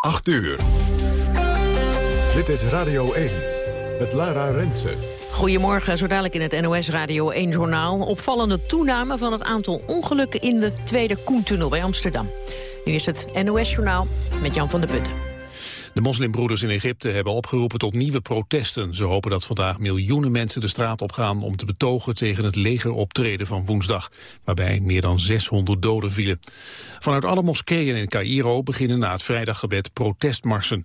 8 uur. Dit is Radio 1 met Lara Rensen. Goedemorgen, zo dadelijk in het NOS Radio 1-journaal. Opvallende toename van het aantal ongelukken in de Tweede Koentunnel bij Amsterdam. Nu is het NOS-journaal met Jan van der Putten. De moslimbroeders in Egypte hebben opgeroepen tot nieuwe protesten. Ze hopen dat vandaag miljoenen mensen de straat opgaan om te betogen tegen het legeroptreden van woensdag, waarbij meer dan 600 doden vielen. Vanuit alle moskeeën in Cairo beginnen na het vrijdaggebed protestmarsen.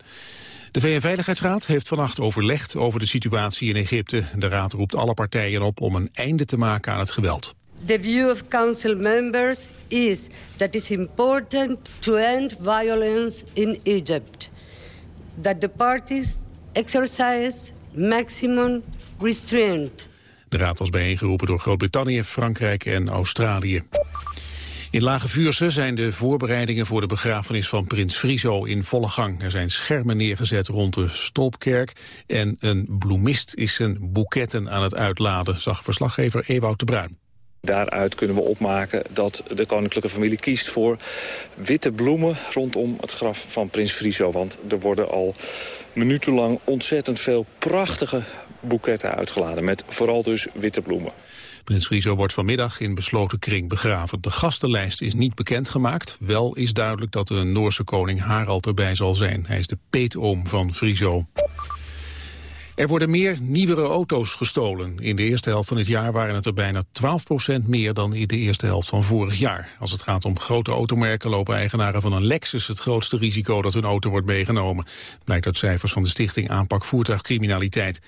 De VN-veiligheidsraad heeft vannacht overlegd over de situatie in Egypte. De raad roept alle partijen op om een einde te maken aan het geweld. The view of council members is that it's important to end violence in Egypt. That the parties exercise maximum restraint. De raad was bijeengeroepen door Groot-Brittannië, Frankrijk en Australië. In Lage Vuurse zijn de voorbereidingen voor de begrafenis van prins Friso in volle gang. Er zijn schermen neergezet rond de Stolpkerk en een bloemist is zijn boeketten aan het uitladen, zag verslaggever Ewout de Bruin. Daaruit kunnen we opmaken dat de koninklijke familie kiest voor witte bloemen rondom het graf van prins Friso. Want er worden al minutenlang ontzettend veel prachtige boeketten uitgeladen met vooral dus witte bloemen. Prins Friso wordt vanmiddag in besloten kring begraven. De gastenlijst is niet bekendgemaakt. Wel is duidelijk dat de Noorse koning Harald erbij zal zijn. Hij is de peetoom van Friso. Er worden meer nieuwere auto's gestolen. In de eerste helft van het jaar waren het er bijna 12% meer dan in de eerste helft van vorig jaar. Als het gaat om grote automerken lopen eigenaren van een Lexus het grootste risico dat hun auto wordt meegenomen. Blijkt uit cijfers van de Stichting Aanpak Voertuigcriminaliteit.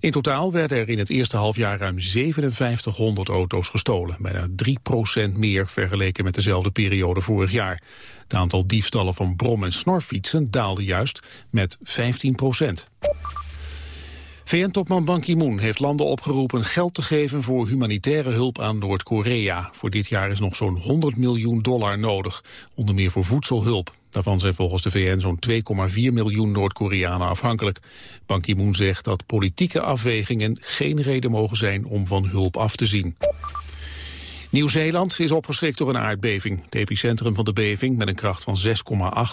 In totaal werden er in het eerste halfjaar ruim 5700 auto's gestolen. Bijna 3% meer vergeleken met dezelfde periode vorig jaar. Het aantal diefstallen van brom- en snorfietsen daalde juist met 15 VN-topman Ban Ki-moon heeft landen opgeroepen geld te geven voor humanitaire hulp aan Noord-Korea. Voor dit jaar is nog zo'n 100 miljoen dollar nodig, onder meer voor voedselhulp. Daarvan zijn volgens de VN zo'n 2,4 miljoen Noord-Koreanen afhankelijk. Ban Ki-moon zegt dat politieke afwegingen geen reden mogen zijn om van hulp af te zien. Nieuw-Zeeland is opgeschrikt door een aardbeving. Het epicentrum van de beving, met een kracht van 6,8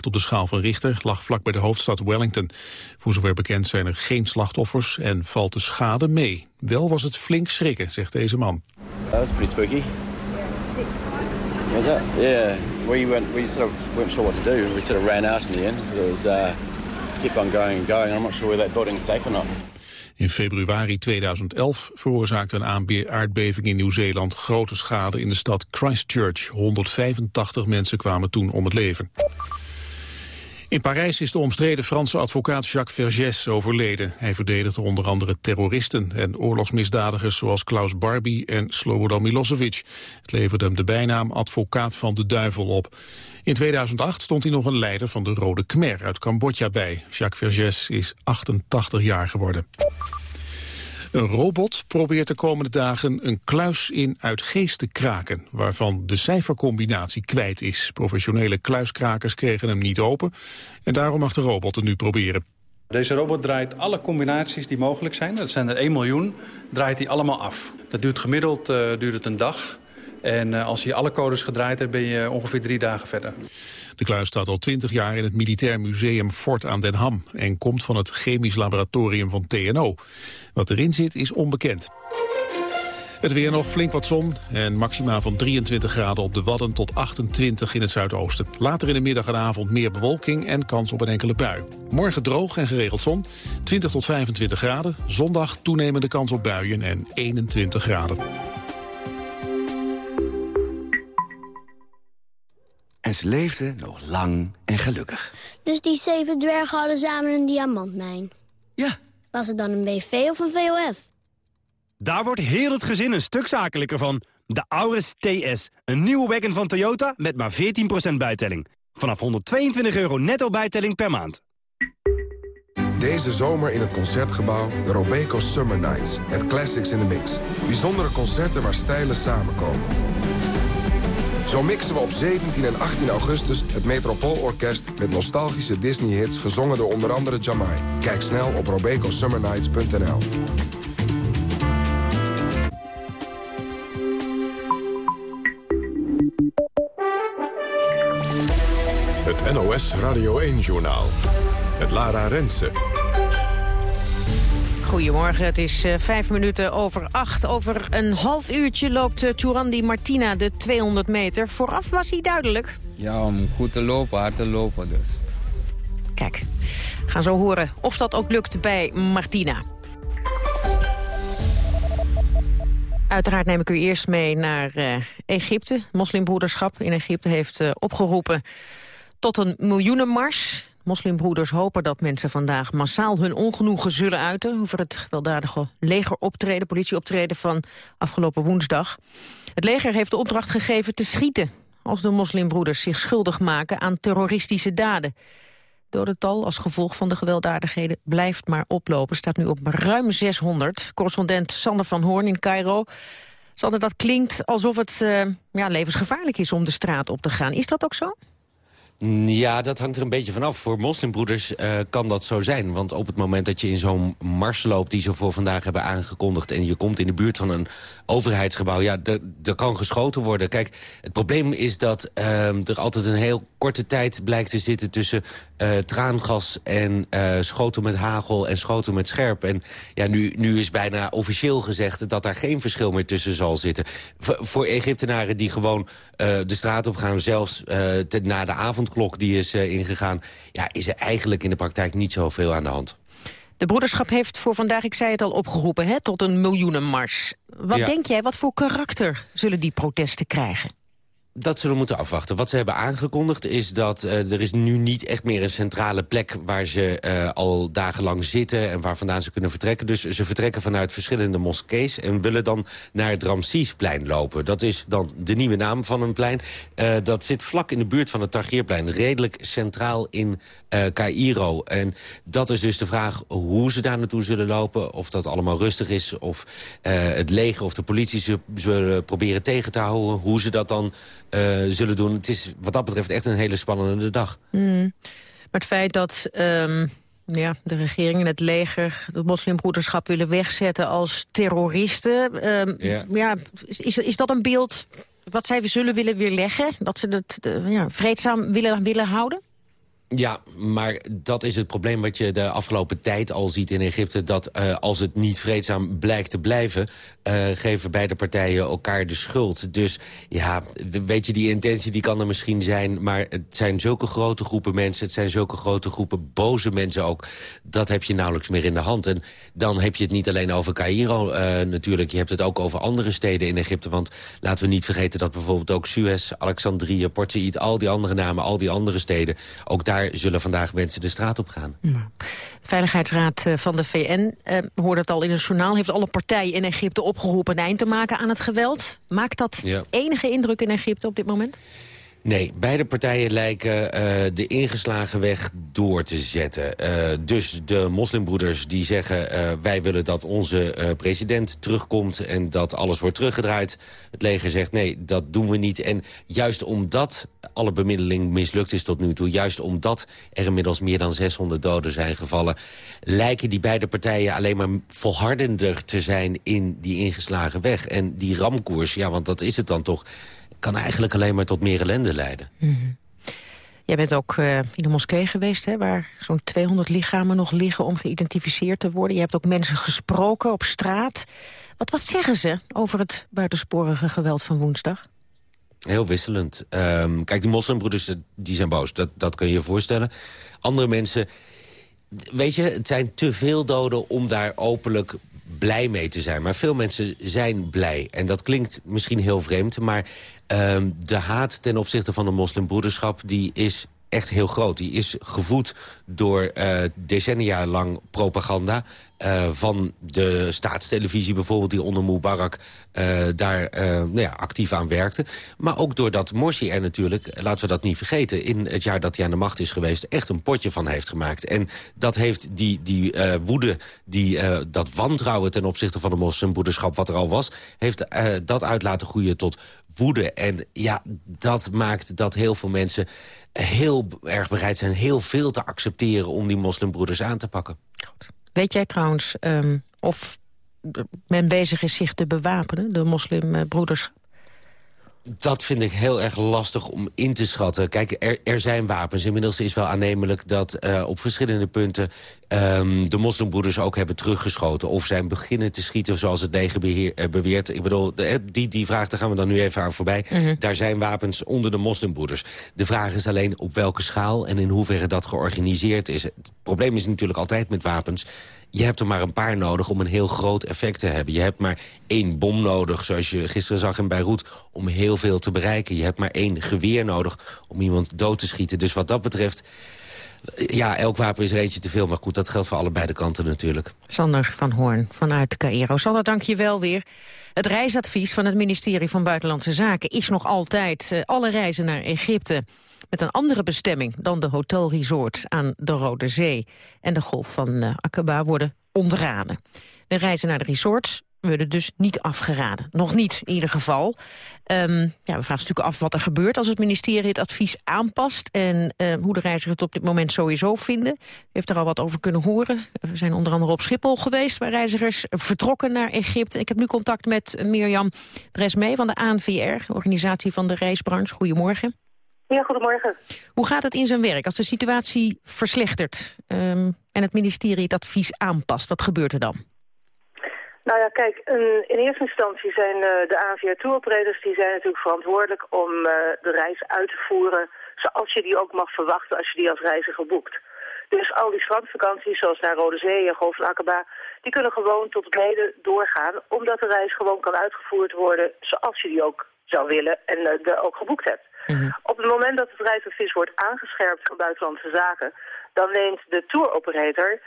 op de schaal van Richter, lag vlak bij de hoofdstad Wellington. Voor zover bekend zijn er geen slachtoffers en valt de schade mee. Wel was het flink schrikken, zegt deze man. That was pretty spooky. Was that? Yeah. We went. We sort of weren't sure what to do. We sort of ran out in the end. It was uh, keep on going and going. I'm not sure whether that building is safe or not. In februari 2011 veroorzaakte een aardbeving in Nieuw-Zeeland grote schade in de stad Christchurch. 185 mensen kwamen toen om het leven. In Parijs is de omstreden Franse advocaat Jacques Vergès overleden. Hij verdedigde onder andere terroristen en oorlogsmisdadigers zoals Klaus Barbie en Slobodan Milosevic. Het leverde hem de bijnaam advocaat van de duivel op. In 2008 stond hij nog een leider van de Rode Khmer uit Cambodja bij. Jacques Vergès is 88 jaar geworden. Een robot probeert de komende dagen een kluis in Uitgeest te kraken... waarvan de cijfercombinatie kwijt is. Professionele kluiskrakers kregen hem niet open... en daarom mag de robot het nu proberen. Deze robot draait alle combinaties die mogelijk zijn, dat zijn er 1 miljoen, draait hij allemaal af. Dat duurt gemiddeld uh, duurt het een dag. En uh, als je alle codes gedraaid hebt, ben je ongeveer drie dagen verder. De kluis staat al twintig jaar in het Militair Museum Fort aan den Ham... en komt van het chemisch laboratorium van TNO. Wat erin zit is onbekend. Het weer nog flink wat zon en maxima van 23 graden op de Wadden tot 28 in het zuidoosten. Later in de middag en avond meer bewolking en kans op een enkele bui. Morgen droog en geregeld zon, 20 tot 25 graden. Zondag toenemende kans op buien en 21 graden. En ze leefden nog lang en gelukkig. Dus die zeven dwergen hadden samen een diamantmijn? Ja. Was het dan een BV of een VOF? Daar wordt heel het gezin een stuk zakelijker van. De Auris TS, een nieuwe wagon van Toyota met maar 14% bijtelling. Vanaf 122 euro netto bijtelling per maand. Deze zomer in het Concertgebouw de Robeco Summer Nights. Met classics in the mix. Bijzondere concerten waar stijlen samenkomen. Zo mixen we op 17 en 18 augustus het Metropoolorkest... met nostalgische Disney-hits gezongen door onder andere Jamai. Kijk snel op robecosummernights.nl. Het NOS Radio 1-journaal. Het Lara Rensen. Goedemorgen, het is uh, vijf minuten over acht. Over een half uurtje loopt uh, Turandi Martina de 200 meter. Vooraf was hij duidelijk. Ja, om goed te lopen, hard te lopen dus. Kijk, gaan zo horen of dat ook lukt bij Martina. Uiteraard neem ik u eerst mee naar uh, Egypte. Het moslimbroederschap in Egypte heeft opgeroepen tot een miljoenenmars. Moslimbroeders hopen dat mensen vandaag massaal hun ongenoegen zullen uiten... over het gewelddadige legeroptreden, politieoptreden van afgelopen woensdag. Het leger heeft de opdracht gegeven te schieten... als de moslimbroeders zich schuldig maken aan terroristische daden. Dodental als gevolg van de gewelddadigheden blijft maar oplopen. Staat nu op ruim 600. Correspondent Sander van Hoorn in Cairo. Sander, dat klinkt alsof het uh, ja, levensgevaarlijk is om de straat op te gaan. Is dat ook zo? Ja, dat hangt er een beetje vanaf. Voor moslimbroeders uh, kan dat zo zijn. Want op het moment dat je in zo'n mars loopt... die ze voor vandaag hebben aangekondigd... en je komt in de buurt van een overheidsgebouw... ja, er kan geschoten worden. Kijk, het probleem is dat uh, er altijd een heel korte tijd blijkt te zitten... tussen uh, traangas en uh, schoten met hagel en schoten met scherp. En ja, nu, nu is bijna officieel gezegd dat daar geen verschil meer tussen zal zitten. Voor Egyptenaren die gewoon de straat op gaan... zelfs na de avondklok die is ingegaan... ja, is er eigenlijk in de praktijk niet zoveel aan de hand. De broederschap heeft voor vandaag, ik zei het al, opgeroepen hè, tot een miljoenenmars. Wat ja. denk jij, wat voor karakter zullen die protesten krijgen? Dat zullen we moeten afwachten. Wat ze hebben aangekondigd is dat uh, er is nu niet echt meer een centrale plek... waar ze uh, al dagenlang zitten en waar vandaan ze kunnen vertrekken. Dus ze vertrekken vanuit verschillende moskees... en willen dan naar het Ramsesplein lopen. Dat is dan de nieuwe naam van een plein. Uh, dat zit vlak in de buurt van het Tahrirplein. Redelijk centraal in Cairo. En dat is dus de vraag hoe ze daar naartoe zullen lopen. Of dat allemaal rustig is. Of het leger of de politie ze zullen proberen tegen te houden. Hoe ze dat dan... Uh, zullen doen. Het is wat dat betreft echt een hele spannende dag. Mm. Maar het feit dat um, ja, de regering en het leger... de moslimbroederschap willen wegzetten als terroristen... Um, ja. ja. is, is dat een beeld wat zij zullen willen weerleggen? Dat ze het uh, ja, vreedzaam willen, willen houden? Ja, maar dat is het probleem wat je de afgelopen tijd al ziet in Egypte... dat uh, als het niet vreedzaam blijkt te blijven... Uh, geven beide partijen elkaar de schuld. Dus ja, weet je, die intentie die kan er misschien zijn... maar het zijn zulke grote groepen mensen... het zijn zulke grote groepen boze mensen ook... dat heb je nauwelijks meer in de hand. En dan heb je het niet alleen over Cairo uh, natuurlijk... je hebt het ook over andere steden in Egypte. Want laten we niet vergeten dat bijvoorbeeld ook Suez, Alexandrië... Port Said, al die andere namen, al die andere steden... ook daar zullen vandaag mensen de straat op gaan. Ja. Veiligheidsraad van de VN, eh, hoorde het al in het journaal... heeft alle partijen in Egypte opgeroepen een eind te maken aan het geweld. Maakt dat ja. enige indruk in Egypte op dit moment? Nee, beide partijen lijken uh, de ingeslagen weg door te zetten. Uh, dus de moslimbroeders die zeggen... Uh, wij willen dat onze president terugkomt en dat alles wordt teruggedraaid. Het leger zegt nee, dat doen we niet. En juist omdat alle bemiddeling mislukt is tot nu toe... juist omdat er inmiddels meer dan 600 doden zijn gevallen... lijken die beide partijen alleen maar volhardender te zijn in die ingeslagen weg. En die ramkoers, ja, want dat is het dan toch kan eigenlijk alleen maar tot meer ellende leiden. Mm -hmm. Jij bent ook uh, in de moskee geweest, hè, waar zo'n 200 lichamen nog liggen om geïdentificeerd te worden. Je hebt ook mensen gesproken op straat. Wat, wat zeggen ze over het buitensporige geweld van woensdag? Heel wisselend. Um, kijk, die moslimbroeders die zijn boos, dat, dat kun je je voorstellen. Andere mensen, weet je, het zijn te veel doden om daar openlijk blij mee te zijn. Maar veel mensen zijn blij. En dat klinkt misschien heel vreemd, maar de haat ten opzichte van de moslimbroederschap... die is echt heel groot. Die is gevoed door uh, decennia lang propaganda... Uh, van de staatstelevisie bijvoorbeeld, die onder Mubarak uh, daar nou ja, actief aan werkte. Maar ook doordat Morsi er natuurlijk, laten we dat niet vergeten... in het jaar dat hij aan de macht is geweest, echt een potje van heeft gemaakt. En dat heeft die, die woede, die, dat wantrouwen ten opzichte van de moslimbroederschap... wat er al was, heeft dat uit laten groeien tot woede. En ja, dat maakt dat heel veel mensen heel erg bereid zijn... heel veel te accepteren om die moslimbroeders aan te pakken. Goed. Weet jij trouwens um, of men bezig is zich te bewapenen, de moslimbroederschap? Dat vind ik heel erg lastig om in te schatten. Kijk, er, er zijn wapens. Inmiddels is wel aannemelijk dat uh, op verschillende punten... Um, de moslimbroeders ook hebben teruggeschoten. Of zijn beginnen te schieten zoals het leger beheer, uh, beweert. Ik bedoel, de, die, die vraag, daar gaan we dan nu even aan voorbij. Mm -hmm. Daar zijn wapens onder de moslimbroeders. De vraag is alleen op welke schaal en in hoeverre dat georganiseerd is. Het probleem is natuurlijk altijd met wapens je hebt er maar een paar nodig om een heel groot effect te hebben. Je hebt maar één bom nodig, zoals je gisteren zag in Beirut... om heel veel te bereiken. Je hebt maar één geweer nodig om iemand dood te schieten. Dus wat dat betreft... Ja, elk wapen is er eentje te veel. Maar goed, dat geldt voor allebei de kanten natuurlijk. Sander van Hoorn vanuit Cairo. Sander, dank je wel weer. Het reisadvies van het ministerie van Buitenlandse Zaken is nog altijd uh, alle reizen naar Egypte met een andere bestemming dan de hotelresorts aan de Rode Zee en de Golf van uh, Aqaba worden ontraden. De reizen naar de resorts worden dus niet afgeraden. Nog niet, in ieder geval. Um, ja, we vragen natuurlijk af wat er gebeurt als het ministerie het advies aanpast... en uh, hoe de reizigers het op dit moment sowieso vinden. U heeft er al wat over kunnen horen. We zijn onder andere op Schiphol geweest... waar reizigers vertrokken naar Egypte. Ik heb nu contact met Mirjam Dresmee van de ANVR... organisatie van de reisbranche. Goedemorgen. Ja, goedemorgen. Hoe gaat het in zijn werk als de situatie verslechtert... Um, en het ministerie het advies aanpast? Wat gebeurt er dan? Nou ja, kijk, in eerste instantie zijn uh, de ANVR touroperators... die zijn natuurlijk verantwoordelijk om uh, de reis uit te voeren... zoals je die ook mag verwachten als je die als reiziger boekt. Dus al die strandvakanties, zoals naar Rode Zee en Golf van Akaba... die kunnen gewoon tot het heden doorgaan... omdat de reis gewoon kan uitgevoerd worden zoals je die ook zou willen en uh, de ook geboekt hebt. -hmm. Op het moment dat het reisadvies wordt aangescherpt van buitenlandse zaken... dan neemt de touroperator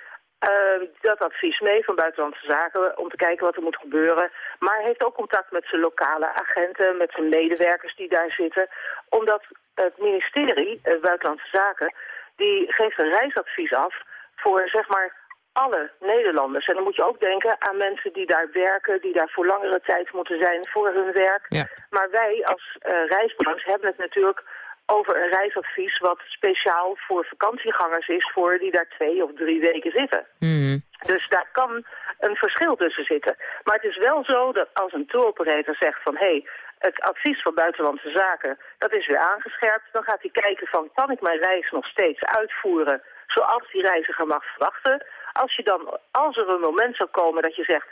uh, dat advies mee van buitenlandse zaken om te kijken wat er moet gebeuren. Maar heeft ook contact met zijn lokale agenten, met zijn medewerkers die daar zitten. Omdat het ministerie, uh, Buitenlandse Zaken, die geeft een reisadvies af voor zeg maar alle Nederlanders. En dan moet je ook denken aan mensen die daar werken, die daar voor langere tijd moeten zijn voor hun werk. Ja. Maar wij als uh, reisbranche hebben het natuurlijk over een reisadvies wat speciaal voor vakantiegangers is voor die daar twee of drie weken zitten. Mm. Dus daar kan een verschil tussen zitten. Maar het is wel zo dat als een touroperator zegt van hé, hey, het advies van Buitenlandse Zaken, dat is weer aangescherpt, dan gaat hij kijken van kan ik mijn reis nog steeds uitvoeren zoals die reiziger mag verwachten. Als, je dan, als er een moment zou komen dat je zegt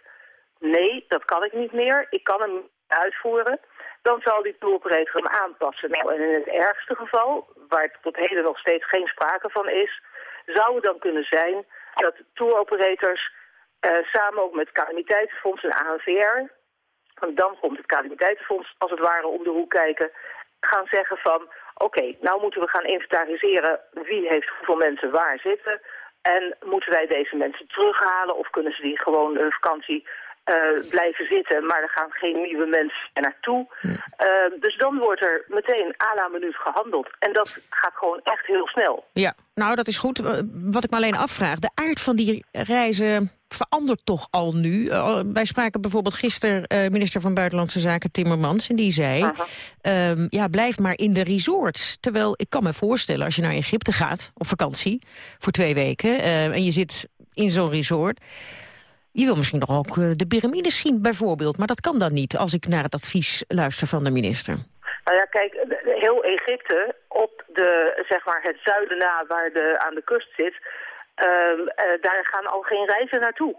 nee, dat kan ik niet meer, ik kan hem uitvoeren dan zal die touroperator hem aanpassen. Nou, en in het ergste geval, waar tot heden nog steeds geen sprake van is, zou het dan kunnen zijn dat touroperators uh, samen ook met calamiteitenfonds en ANVR, want dan komt het calamiteitenfonds als het ware om de hoek kijken, gaan zeggen van oké, nou moeten we gaan inventariseren wie heeft hoeveel mensen waar zitten. En moeten wij deze mensen terughalen of kunnen ze die gewoon hun vakantie uh, blijven zitten, maar er gaan geen nieuwe mensen naartoe. Uh, dus dan wordt er meteen à la minuut gehandeld. En dat gaat gewoon echt heel snel. Ja, nou dat is goed. Wat ik me alleen afvraag, de aard van die reizen verandert toch al nu. Uh, wij spraken bijvoorbeeld gisteren uh, minister van Buitenlandse Zaken Timmermans... en die zei, um, ja, blijf maar in de resorts. Terwijl ik kan me voorstellen, als je naar Egypte gaat op vakantie... voor twee weken, uh, en je zit in zo'n resort... Je wil misschien nog ook de piramides zien bijvoorbeeld. Maar dat kan dan niet als ik naar het advies luister van de minister. Nou ja, kijk, heel Egypte op de, zeg maar het zuiden na waar de, aan de kust zit... Uh, uh, daar gaan al geen reizen naartoe.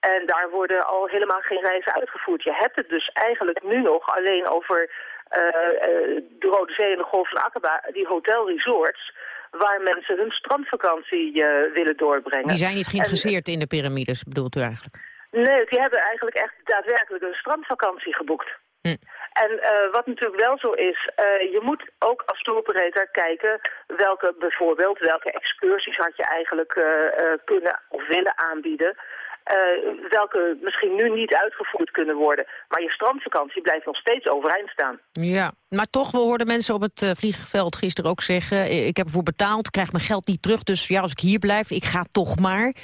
En daar worden al helemaal geen reizen uitgevoerd. Je hebt het dus eigenlijk nu nog alleen over uh, de Rode Zee en de Golf van Aqaba, die hotelresorts waar mensen hun strandvakantie uh, willen doorbrengen. Die zijn niet geïnteresseerd en, in de piramides, bedoelt u eigenlijk? Nee, die hebben eigenlijk echt daadwerkelijk een strandvakantie geboekt. Hm. En uh, wat natuurlijk wel zo is, uh, je moet ook als touroperator kijken welke bijvoorbeeld, welke excursies had je eigenlijk kunnen of willen aanbieden. Welke misschien nu niet uitgevoerd kunnen worden. Maar je strandvakantie blijft nog steeds overeind staan. Ja, maar toch, we hoorden mensen op het vliegveld gisteren ook zeggen... ik heb ervoor betaald, krijg mijn geld niet terug... dus ja, als ik hier blijf, ik ga toch maar.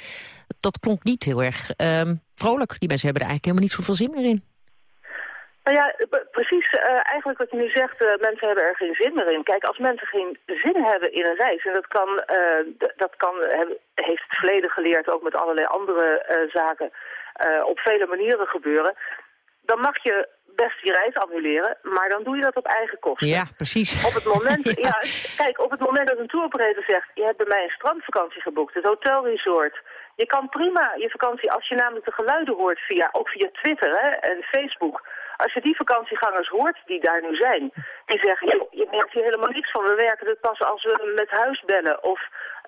Dat klonk niet heel erg uh, vrolijk. Die mensen hebben er eigenlijk helemaal niet zoveel zin meer in. Nou ja, precies uh, eigenlijk wat je nu zegt, uh, mensen hebben er geen zin meer in. Kijk, als mensen geen zin hebben in een reis, en dat kan, uh, dat kan heeft het verleden geleerd, ook met allerlei andere zaken, op vele manieren gebeuren, dan mag je best die reis annuleren, maar dan doe je dat op eigen kosten. Ja, precies. Op het moment, ja. kijk, op het moment dat een touroperator zegt, je hebt bij mij een strandvakantie geboekt, het hotelresort. Je kan prima je vakantie, als je namelijk de geluiden hoort via, ook via Twitter hè, en Facebook. Als je die vakantiegangers hoort die daar nu zijn, die zeggen, joh, je merkt hier helemaal niks van. We werken het pas als we met huis bellen of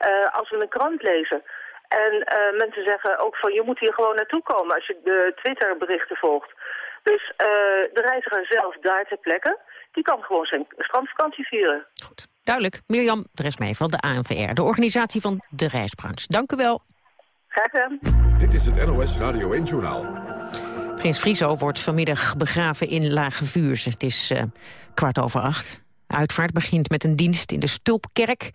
uh, als we een krant lezen. En uh, mensen zeggen ook van, je moet hier gewoon naartoe komen als je de Twitter-berichten volgt. Dus uh, de reiziger zelf daar ter plekke, die kan gewoon zijn strandvakantie vieren. Goed, duidelijk. Mirjam Dresmee van de ANVR, de organisatie van de reisbranche. Dank u wel. Graag gedaan. Dit is het NOS Radio 1-journaal. Prins Friso wordt vanmiddag begraven in Lage Vuurse. Het is uh, kwart over acht. Uitvaart begint met een dienst in de Stulpkerk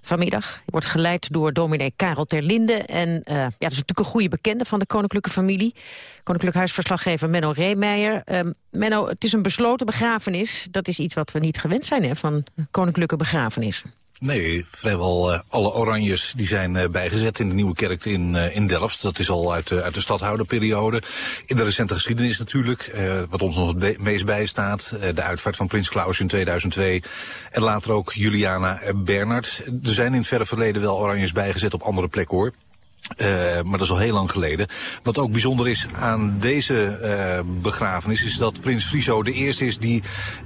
vanmiddag. Hij wordt geleid door dominee Karel Terlinde. En uh, ja, dat is natuurlijk een goede bekende van de koninklijke familie. Koninklijk Huisverslaggever Menno Reemeijer. Uh, Menno, het is een besloten begrafenis. Dat is iets wat we niet gewend zijn hè, van koninklijke begrafenissen. Nee, vrijwel uh, alle oranjes die zijn uh, bijgezet in de Nieuwe Kerk in, uh, in Delft. Dat is al uit, uit de stadhouderperiode. In de recente geschiedenis natuurlijk, wat ons nog het meest bijstaat. de uitvaart van prins Klaus in 2002. En later ook Juliana Bernard. Er zijn in het verre verleden wel oranjes bijgezet op andere plekken hoor. Uh, maar dat is al heel lang geleden. Wat ook bijzonder is aan deze uh, begrafenis... is dat prins Friso de eerste is die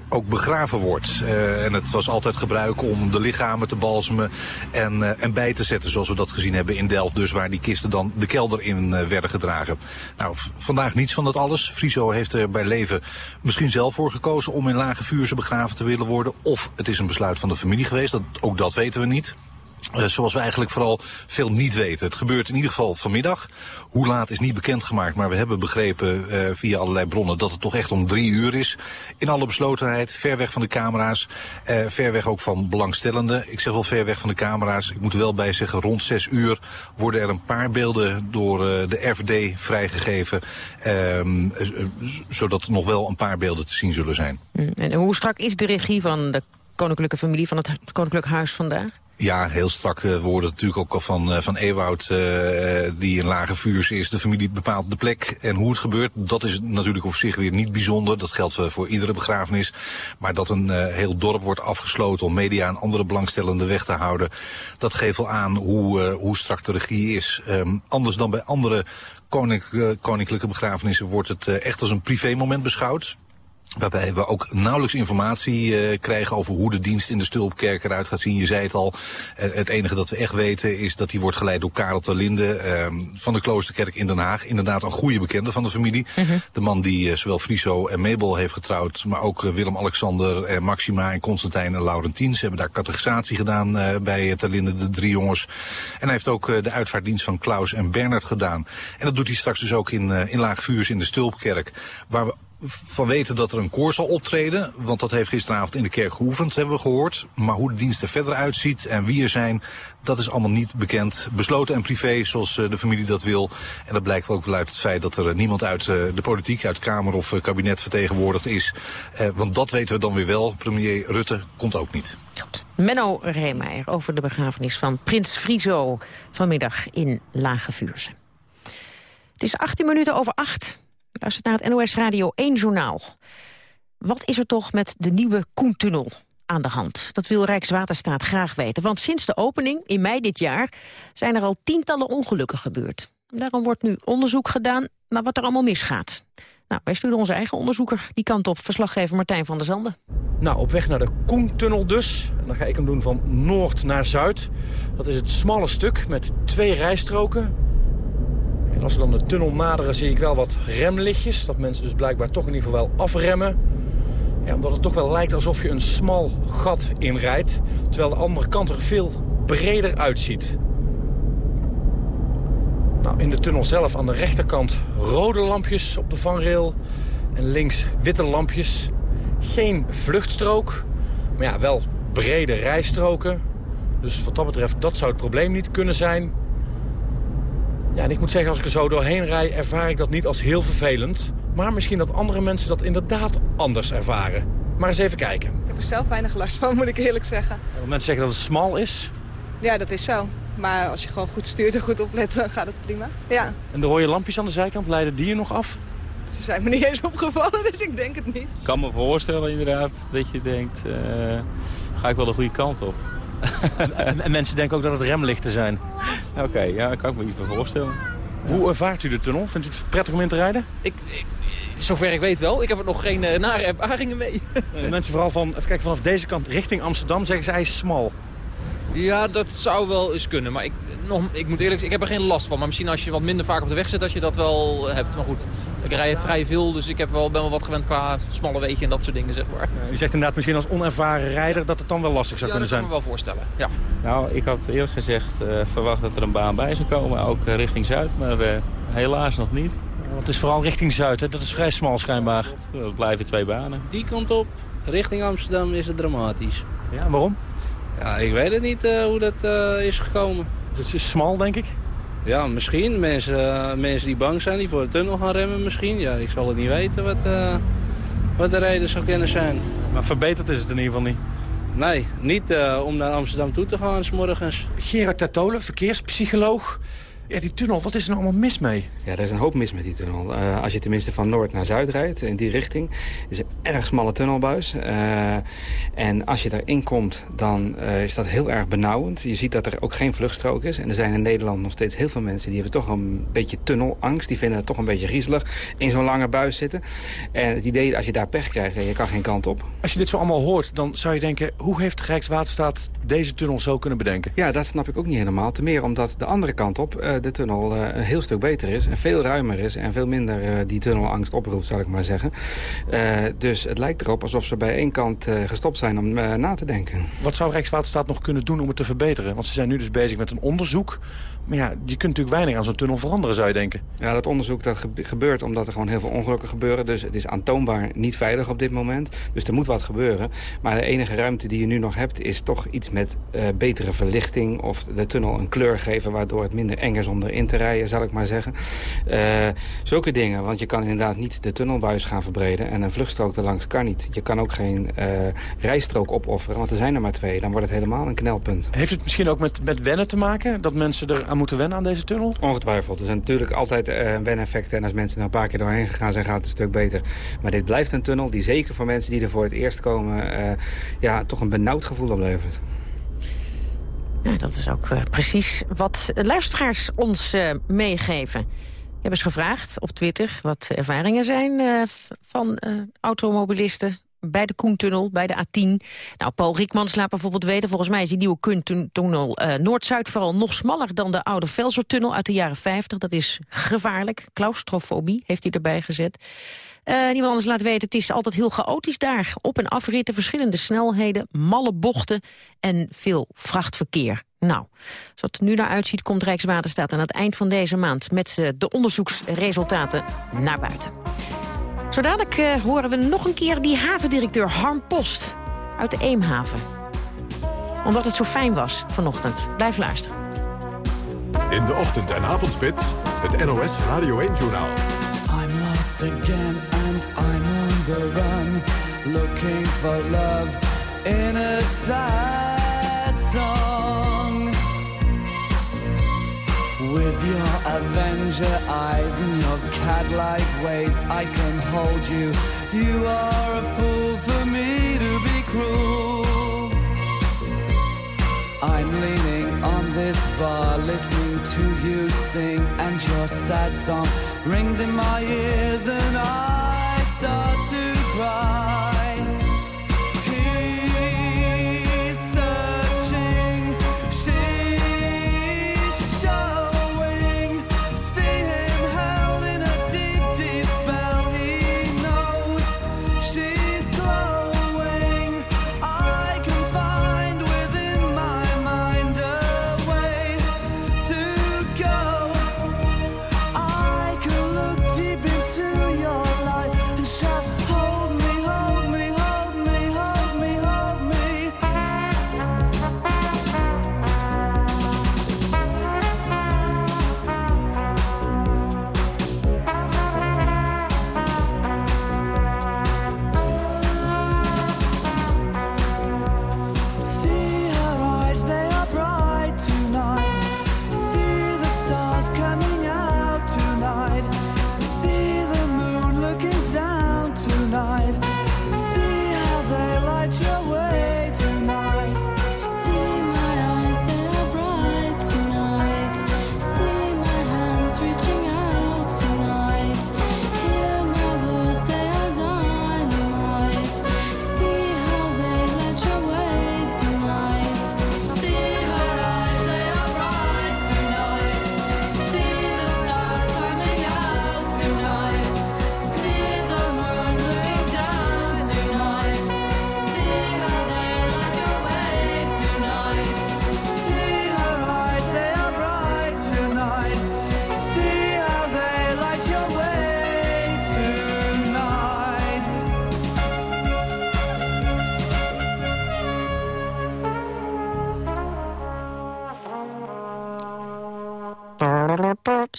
ook begraven wordt. Uh, en het was altijd gebruik om de lichamen te balsemen en, en bij te zetten... zoals we dat gezien hebben in Delft. Dus waar die kisten dan de kelder in werden gedragen. Nou, vandaag niets van dat alles. Friso heeft er bij leven misschien zelf voor gekozen... om in lage vuurse begraven te willen worden. Of het is een besluit van de familie geweest. Dat, ook dat weten we niet. Uh, zoals we eigenlijk vooral veel niet weten. Het gebeurt in ieder geval vanmiddag. Hoe laat is niet bekendgemaakt, maar we hebben begrepen uh, via allerlei bronnen dat het toch echt om drie uur is. In alle beslotenheid, ver weg van de camera's, uh, ver weg ook van belangstellenden. Ik zeg wel ver weg van de camera's. Ik moet er wel bij zeggen, rond zes uur worden er een paar beelden door de RVD vrijgegeven. Ehm, zodat er nog wel een paar beelden te zien zullen zijn. En hoe strak is de regie van de koninklijke familie, van het koninklijk huis vandaag? Ja, heel strak uh, woorden natuurlijk ook al van, uh, van Ewoud, uh, die in lage vuurs is. De familie bepaalt de plek en hoe het gebeurt. Dat is natuurlijk op zich weer niet bijzonder. Dat geldt voor iedere begrafenis. Maar dat een heel dorp wordt afgesloten om media en andere belangstellenden weg te houden. Dat geeft wel aan hoe, hoe strak de regie is. Um, anders dan bij andere koninklijke begrafenissen wordt het echt als een privémoment beschouwd. Waarbij we ook nauwelijks informatie uh, krijgen over hoe de dienst in de Stulpkerk eruit gaat zien. Je zei het al, uh, het enige dat we echt weten is dat die wordt geleid door Karel Terlinde uh, van de Kloosterkerk in Den Haag. Inderdaad een goede bekende van de familie. -huh. De man die zowel Friso en Mabel heeft getrouwd, maar ook Willem-Alexander en Maxima en Constantijn en Laurentien. Ze hebben daar catechisatie gedaan bij Terlinde, de drie jongens. En hij heeft ook de uitvaartdienst van Klaus en Bernard gedaan. En dat doet hij straks dus ook in, in Laagvuurs in de Stulpkerk. Waar we van weten dat er een koor zal optreden. Want dat heeft gisteravond in de kerk geoefend, hebben we gehoord. Maar hoe de dienst er verder uitziet en wie er zijn, dat is allemaal niet bekend. Besloten en privé, zoals de familie dat wil. En dat blijkt ook wel uit het feit dat er niemand uit de politiek, uit Kamer of kabinet vertegenwoordigd is. Want dat weten we dan weer wel. Premier Rutte komt ook niet. Goed. Menno Reemeijer over de begrafenis van Prins Friso vanmiddag in Lage Vuurse. Het is 18 minuten over 8. Luister naar het NOS Radio 1 journaal. Wat is er toch met de nieuwe Koentunnel aan de hand? Dat wil Rijkswaterstaat graag weten. Want sinds de opening in mei dit jaar zijn er al tientallen ongelukken gebeurd. Daarom wordt nu onderzoek gedaan naar wat er allemaal misgaat. Nou, wij sturen onze eigen onderzoeker die kant op. Verslaggever Martijn van der Zanden. Nou, op weg naar de Koentunnel dus. En dan ga ik hem doen van noord naar zuid. Dat is het smalle stuk met twee rijstroken. Als we dan de tunnel naderen zie ik wel wat remlichtjes. Dat mensen dus blijkbaar toch in ieder geval wel afremmen. Omdat het toch wel lijkt alsof je een smal gat inrijdt. Terwijl de andere kant er veel breder uitziet. Nou, in de tunnel zelf aan de rechterkant rode lampjes op de vangrail. En links witte lampjes. Geen vluchtstrook. Maar ja, wel brede rijstroken. Dus wat dat betreft, dat zou het probleem niet kunnen zijn. Ja, en ik moet zeggen, als ik er zo doorheen rij, ervaar ik dat niet als heel vervelend. Maar misschien dat andere mensen dat inderdaad anders ervaren. Maar eens even kijken. Ik heb er zelf weinig last van, moet ik eerlijk zeggen. Ja, mensen zeggen dat het smal is. Ja, dat is zo. Maar als je gewoon goed stuurt en goed oplet, dan gaat het prima. Ja. En de rode lampjes aan de zijkant, leiden die je nog af? Ze zijn me niet eens opgevallen, dus ik denk het niet. Ik kan me voorstellen inderdaad dat je denkt, uh, ga ik wel de goede kant op. en, en, mensen denken ook dat het remlichten zijn. Oké, ja, daar kan ik me iets van voorstellen. Hoe ervaart u de tunnel? Vindt u het prettig om in te rijden? Ik, ik zover ik weet wel. Ik heb er nog geen uh, nare ervaringen mee. mensen vooral van, even kijken, vanaf deze kant richting Amsterdam zeggen ze hij is smal. Ja, dat zou wel eens kunnen. Maar ik, nog, ik moet eerlijk zeggen, ik heb er geen last van. Maar misschien als je wat minder vaak op de weg zit, dat je dat wel hebt. Maar goed, ik rij vrij veel, dus ik heb wel, ben wel wat gewend qua smalle wegen en dat soort dingen, zeg maar. u zegt inderdaad misschien als onervaren rijder dat het dan wel lastig zou ja, kunnen zijn. dat kan me wel voorstellen, ja. Nou, ik had eerlijk gezegd uh, verwacht dat er een baan bij zou komen, ook uh, richting Zuid. Maar uh, helaas nog niet. Want het is vooral richting Zuid, hè? dat is vrij smal schijnbaar. Er blijven twee banen. Die kant op, richting Amsterdam, is het dramatisch. Ja, waarom? Ja, ik weet het niet uh, hoe dat uh, is gekomen. Het is smal, denk ik? Ja, misschien. Mensen, uh, mensen die bang zijn, die voor de tunnel gaan remmen misschien. Ja, ik zal het niet weten wat, wat de reden zou kunnen zijn. Maar verbeterd is het in ieder geval niet? Nee, niet om naar Amsterdam toe te gaan s morgens. Gerard Tertolen, verkeerspsycholoog. Ja, die tunnel, wat is er nou allemaal mis mee? Ja, er is een hoop mis met die tunnel. Uh, als je tenminste van noord naar zuid rijdt, in die richting... is een erg smalle tunnelbuis. Uh, en als je daarin komt, dan uh, is dat heel erg benauwend. Je ziet dat er ook geen vluchtstrook is. En er zijn in Nederland nog steeds heel veel mensen... die hebben toch een beetje tunnelangst. Die vinden het toch een beetje griezelig in zo'n lange buis zitten. En het idee, als je daar pech krijgt, je kan geen kant op. Als je dit zo allemaal hoort, dan zou je denken... hoe heeft Rijkswaterstaat deze tunnel zo kunnen bedenken? Ja, dat snap ik ook niet helemaal. Ten meer omdat de andere kant op de tunnel uh, een heel stuk beter is en veel ruimer is... en veel minder uh, die tunnelangst oproept, zal ik maar zeggen. Dus het lijkt erop alsof ze bij één kant gestopt zijn om na te denken. Wat zou Rijkswaterstaat nog kunnen doen om het te verbeteren? Want ze zijn nu dus bezig met een onderzoek. Maar ja, je kunt natuurlijk weinig aan zo'n tunnel veranderen, zou je denken. Ja, dat onderzoek dat gebeurt omdat er gewoon heel veel ongelukken gebeuren. Dus het is aantoonbaar niet veilig op dit moment. Dus er moet wat gebeuren. Maar de enige ruimte die je nu nog hebt is toch iets met betere verlichting... of de tunnel een kleur geven waardoor het minder eng is om erin te rijden, zal ik maar zeggen. Uh, zulke dingen, want je kan inderdaad niet de tunnelbuis gaan verbreden... en een vluchtstrook erlangs kan niet. Je kan ook geen uh, rijstrook opofferen, want er zijn er maar twee. Dan wordt het helemaal een knelpunt. Heeft het misschien ook met, met wennen te maken? Dat mensen er aan moeten wennen aan deze tunnel? Ongetwijfeld. Er zijn natuurlijk altijd uh, wenneffecten... en als mensen er een paar keer doorheen gegaan zijn, gaat het een stuk beter. Maar dit blijft een tunnel die zeker voor mensen die er voor het eerst komen... ja, toch een benauwd gevoel oplevert. Ja, dat is ook uh, precies wat luisteraars ons uh, meegeven. We hebben eens gevraagd op Twitter wat ervaringen zijn uh, van automobilisten bij de Koentunnel, bij de A10. Nou, Paul Riekmans laat bijvoorbeeld weten... volgens mij is die nieuwe Koentunnel Noord-Zuid vooral nog smaller... dan de oude Velsertunnel uit de jaren 50. Dat is gevaarlijk. Claustrofobie heeft hij erbij gezet. Uh, niemand anders laat weten, het is altijd heel chaotisch daar. Op- en afritten, verschillende snelheden, malle bochten en veel vrachtverkeer. Nou, zoals het nu naar uitziet, komt Rijkswaterstaat aan het eind van deze maand... met uh, de onderzoeksresultaten naar buiten. Zo dadelijk uh, horen we nog een keer die havendirecteur Harm Post uit de Eemhaven. Omdat het zo fijn was vanochtend. Blijf luisteren. In de ochtend- en avondspits, het NOS Radio 1-journaal. again and I'm on the run looking for love in a sad with your avenger eyes and your cat-like ways I can hold you. You are a fool for me to be cruel. I'm leaning on this bar listening to you sing and your sad song rings in my ears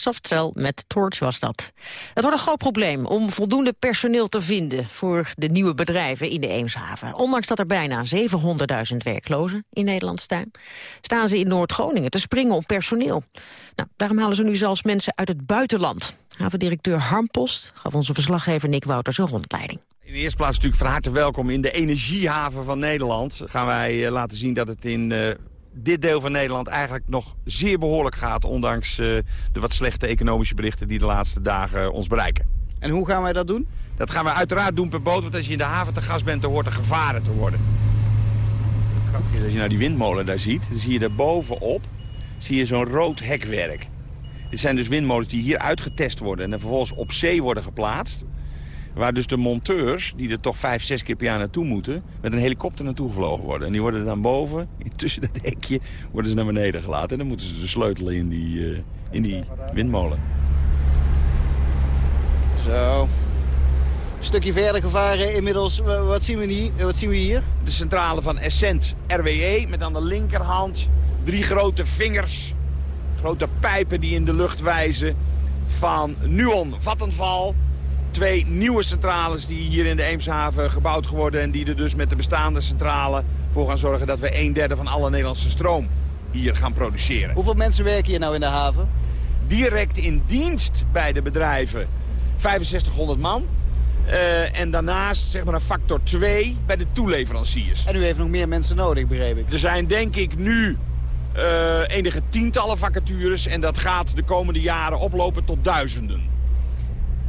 Softcell met Torch was dat. Het wordt een groot probleem om voldoende personeel te vinden... voor de nieuwe bedrijven in de Eemshaven. Ondanks dat er bijna 700.000 werklozen in Nederland staan... staan ze in Noord-Groningen te springen om personeel. Nou, daarom halen ze nu zelfs mensen uit het buitenland. Havendirecteur Harmpost gaf onze verslaggever Nick Wouters een rondleiding. In de eerste plaats natuurlijk van harte welkom in de energiehaven van Nederland. Gaan wij eh, laten zien dat het in eh, dit deel van Nederland eigenlijk nog zeer behoorlijk gaat... ondanks eh, de wat slechte economische berichten die de laatste dagen ons bereiken. En hoe gaan wij dat doen? Dat gaan we uiteraard doen per boot, want als je in de haven te gast bent... dan hoort er gevaren te worden. Het grappige is, als je nou die windmolen daar ziet, dan zie je daar bovenop zie je zo'n rood hekwerk. Dit zijn dus windmolens die hier uitgetest worden... en dan vervolgens op zee worden geplaatst. Waar dus de monteurs, die er toch vijf, zes keer per jaar naartoe moeten... met een helikopter naartoe gevlogen worden. En die worden dan boven, tussen dat hekje, worden ze naar beneden gelaten. En dan moeten ze dus sleutelen in die, eh, in die windmolen. Zo. Een stukje verder gevaren inmiddels. Wa- Wat zien we hier? Wat zien we hier? De centrale van Essent RWE met aan de linkerhand drie grote vingers. Grote pijpen die in de lucht wijzen van Nuon Vattenval. Twee nieuwe centrales die hier in de Eemshaven gebouwd worden... en die er dus met de bestaande centrale voor gaan zorgen... dat we een derde van alle Nederlandse stroom hier gaan produceren. Hoeveel mensen werken hier nou in de haven? Direct in dienst bij de bedrijven 6500 man. Eh, en daarnaast zeg maar een factor 2 bij de toeleveranciers. En u heeft nog meer mensen nodig, begreep ik. Er zijn denk ik nu eh, enige tientallen vacatures... en dat gaat de komende jaren oplopen tot duizenden.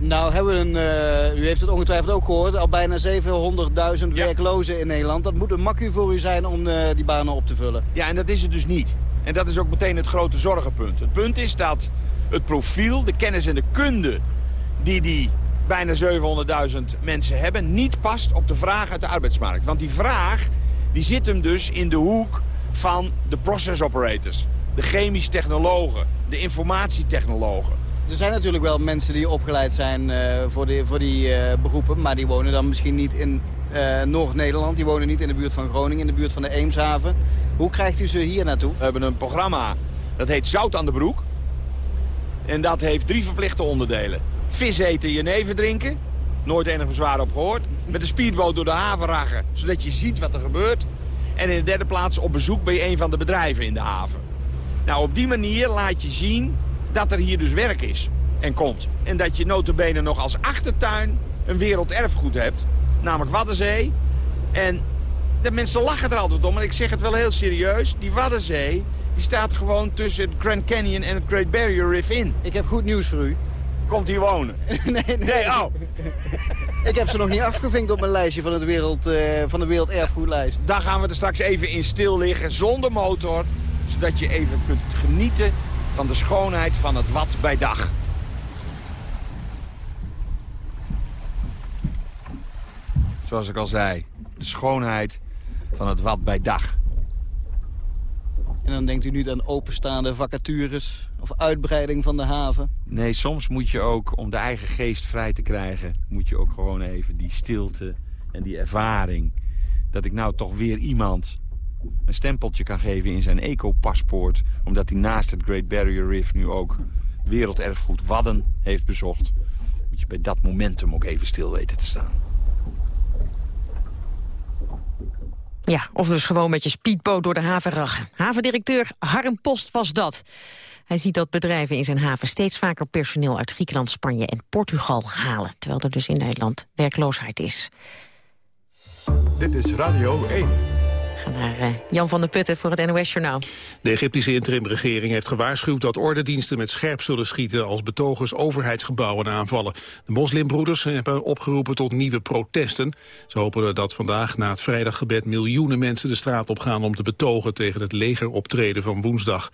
Nou, hebben we een, eh, u heeft het ongetwijfeld ook gehoord, al bijna 700.000 werklozen in Nederland. Dat moet een makkie voor u zijn om eh, die banen op te vullen. Ja, en dat is het dus niet. En dat is ook meteen het grote zorgenpunt. Het punt is dat het profiel, de kennis en de kunde... die die bijna 700.000 mensen hebben, niet past op de vraag uit de arbeidsmarkt. Want die vraag die zit hem dus in de hoek van de process operators. De chemisch technologen, de informatietechnologen. Er zijn natuurlijk wel mensen die opgeleid zijn eh, voor, die, voor die eh, beroepen, maar die wonen dan misschien niet in eh, Noord-Nederland. Die wonen niet in de buurt van Groningen, in de buurt van de Eemshaven. Hoe krijgt u ze hier naartoe? We hebben een programma, dat heet Zout aan de Broek. En dat heeft drie verplichte onderdelen. Vis eten, jenever drinken. Nooit enig bezwaar op gehoord. Met een speedboot door de haven ragen, zodat je ziet wat er gebeurt. En in de derde plaats op bezoek bij een van de bedrijven in de haven. Nou, op die manier laat je zien dat er hier dus werk is en komt. En dat je notabene nog als achtertuin een werelderfgoed hebt. Namelijk Waddenzee. En de mensen lachen er altijd om, maar ik zeg het wel heel serieus. Die Waddenzee die staat gewoon tussen het Grand Canyon en het Great Barrier Reef in. Ik heb goed nieuws voor u. Komt hier wonen? nee, nee. Nee, oh. Ik heb ze nog niet afgevinkt op mijn lijstje van, het wereld, eh, van de werelderfgoedlijst. Daar gaan we er straks even in stil liggen, zonder motor. Zodat je even kunt genieten van de schoonheid van het wat bij dag. Zoals ik al zei, de schoonheid van het wat bij dag. En dan denkt u niet aan openstaande vacatures of uitbreiding van de haven. Nee, soms moet je ook, om de eigen geest vrij te krijgen... moet je ook gewoon even die stilte en die ervaring... dat ik nou toch weer iemand een stempeltje kan geven in zijn eco-paspoort... omdat hij naast het Great Barrier Reef nu ook werelderfgoed Wadden heeft bezocht... moet je bij dat momentum ook even stil weten te staan. Ja, of dus gewoon met je speedboot door de haven rachen. Havendirecteur Harm Post was dat. Hij ziet dat bedrijven in zijn haven steeds vaker personeel uit Griekenland, Spanje en Portugal halen. Terwijl er dus in Nederland werkloosheid is. Dit is Radio 1. Gaan naar eh, Jan van der Putten voor het NOS-journaal. De Egyptische interimregering heeft gewaarschuwd dat ordendiensten met scherp zullen schieten als betogers overheidsgebouwen aanvallen. De moslimbroeders hebben opgeroepen tot nieuwe protesten. Ze hopen dat vandaag na het vrijdaggebed miljoenen mensen de straat op gaan om te betogen tegen het legeroptreden van woensdag.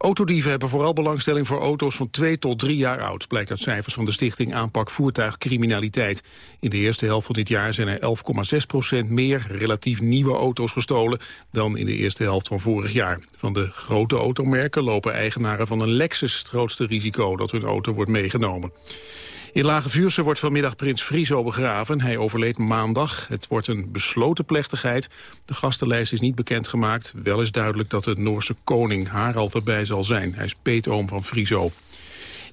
Autodieven hebben vooral belangstelling voor auto's van 2 tot 3 jaar oud, blijkt uit cijfers van de Stichting Aanpak Voertuigcriminaliteit. In de eerste helft van dit jaar zijn er 11,6 procent meer relatief nieuwe auto's gestolen dan in de eerste helft van vorig jaar. Van de grote automerken lopen eigenaren van een Lexus het grootste risico dat hun auto wordt meegenomen. In Lage Vuurse wordt vanmiddag prins Friso begraven. Hij overleed maandag. Het wordt een besloten plechtigheid. De gastenlijst is niet bekendgemaakt. Wel is duidelijk dat de Noorse koning Harald erbij zal zijn. Hij is peetoom van Friso.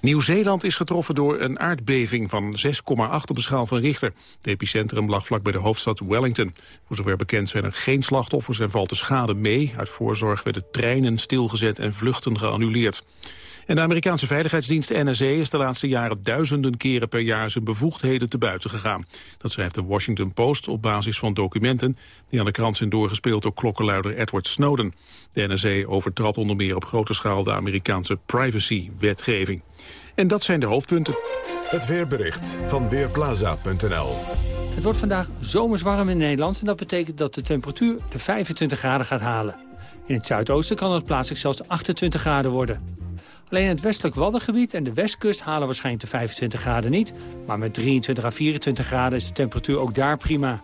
Nieuw-Zeeland is getroffen door een aardbeving van 6,8 op de schaal van Richter. Het epicentrum lag vlak bij de hoofdstad Wellington. Voor zover bekend zijn er geen slachtoffers en valt de schade mee. Uit voorzorg werden treinen stilgezet en vluchten geannuleerd. En de Amerikaanse veiligheidsdienst NSA is de laatste jaren duizenden keren per jaar zijn bevoegdheden te buiten gegaan. Dat schrijft de Washington Post op basis van documenten die aan de krant zijn doorgespeeld door klokkenluider Edward Snowden. De NSA overtrad onder meer op grote schaal de Amerikaanse privacy-wetgeving. En dat zijn de hoofdpunten. Het weerbericht van Weerplaza.nl Het wordt vandaag zomers warm in Nederland... en dat betekent dat de temperatuur de 25 graden gaat halen. In het zuidoosten kan het plaatselijk zelfs 28 graden worden. Alleen het westelijk Waddengebied en de westkust halen waarschijnlijk de 25 graden niet... maar met 23 à 24 graden is de temperatuur ook daar prima.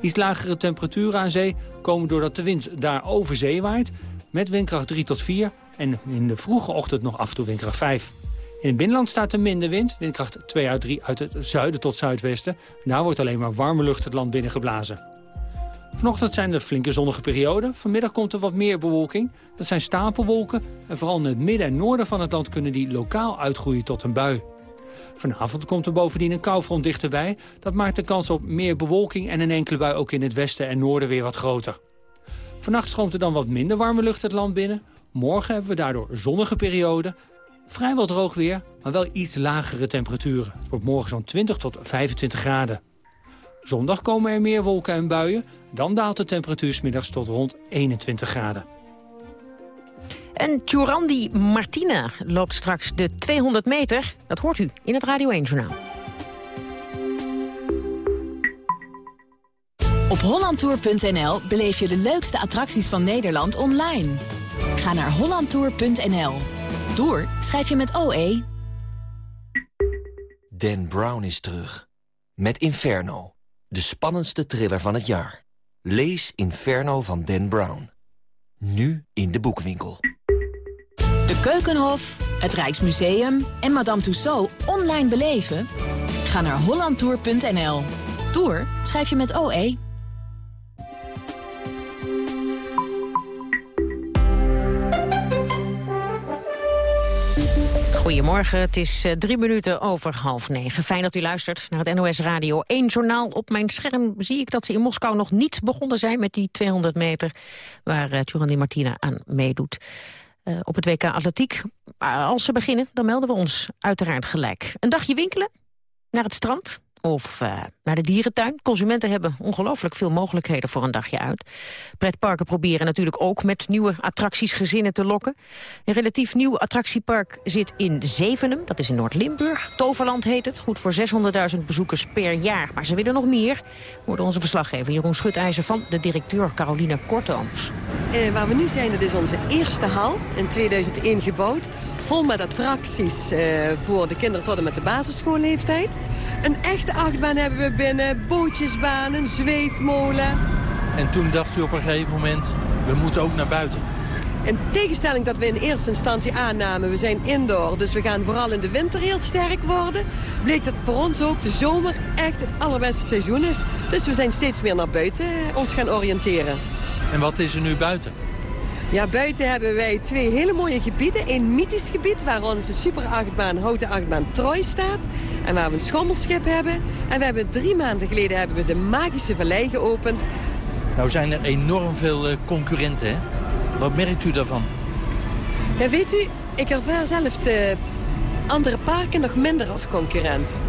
Iets lagere temperaturen aan zee komen doordat de wind daar over zee waait... met windkracht 3 tot 4 en in de vroege ochtend nog af en toe windkracht 5. In het binnenland staat er minder wind, windkracht 2 uit 3 uit het zuiden tot zuidwesten. En daar wordt alleen maar warme lucht het land binnengeblazen. Vanochtend zijn er flinke zonnige perioden. Vanmiddag komt er wat meer bewolking. Dat zijn stapelwolken. En vooral in het midden en noorden van het land kunnen die lokaal uitgroeien tot een bui. Vanavond komt er bovendien een koufront dichterbij. Dat maakt de kans op meer bewolking en een enkele bui ook in het westen en noorden weer wat groter. Vannacht stroomt er dan wat minder warme lucht het land binnen. Morgen hebben we daardoor zonnige perioden. Vrijwel droog weer, maar wel iets lagere temperaturen. Het wordt morgen zo'n 20 tot 25 graden. Zondag komen er meer wolken en buien. Dan daalt de temperatuur 's middags tot rond 21 graden. En Tjurandi Martina loopt straks de 200 meter. Dat hoort u in het Radio 1-journaal. Op hollandtour.nl beleef je de leukste attracties van Nederland online. Ga naar hollandtour.nl. Tour schrijf je met OE. Dan Brown is terug. Met Inferno. De spannendste thriller van het jaar. Lees Inferno van Dan Brown. Nu in de boekwinkel. De Keukenhof, het Rijksmuseum en Madame Tussauds online beleven? Ga naar hollandtour.nl. Tour schrijf je met OE. Goedemorgen, het is eh, drie minuten over half negen. Fijn dat u luistert naar het NOS Radio 1 journaal. Op mijn scherm zie ik dat ze in Moskou nog niet begonnen zijn... met die 200 meter waar uh, Tjurandi Martina aan meedoet. Uh, op het WK Atletiek. als ze beginnen, dan melden we ons uiteraard gelijk. Een dagje winkelen, naar het strand, of uh, naar de dierentuin. Consumenten hebben ongelooflijk veel mogelijkheden voor een dagje uit. Pretparken proberen natuurlijk ook met nieuwe attracties gezinnen te lokken. Een relatief nieuw attractiepark zit in Zevenum, dat is in Noord-Limburg. Toverland heet het, goed voor 600.000 bezoekers per jaar. Maar ze willen nog meer, hoorde onze verslaggever Jeroen Schutijzer van de directeur Caroline Kortooms. Eh, waar we nu zijn, dat is onze eerste hal, in 2001 gebouwd. Vol met attracties eh, voor de kinderen tot en met de basisschoolleeftijd. Een echte achtbaan hebben we binnen, bootjesbaan, een zweefmolen. En toen dacht u op een gegeven moment, we moeten ook naar buiten. In tegenstelling dat we in eerste instantie aannamen, we zijn indoor, dus we gaan vooral in de winter heel sterk worden, bleek dat voor ons ook de zomer echt het allerbeste seizoen is. Dus we zijn steeds meer naar buiten ons gaan oriënteren. En wat is er nu buiten? Ja, buiten hebben wij twee hele mooie gebieden. Een mythisch gebied waar onze super achtbaan, houten achtbaan Troy staat. En waar we een schommelschip hebben. En we hebben drie maanden geleden hebben we de Magische Vallei geopend. Nou zijn er enorm veel uh, concurrenten, hè? Wat merkt u daarvan? Ja, weet u, ik ervaar zelf de andere parken nog minder als concurrent.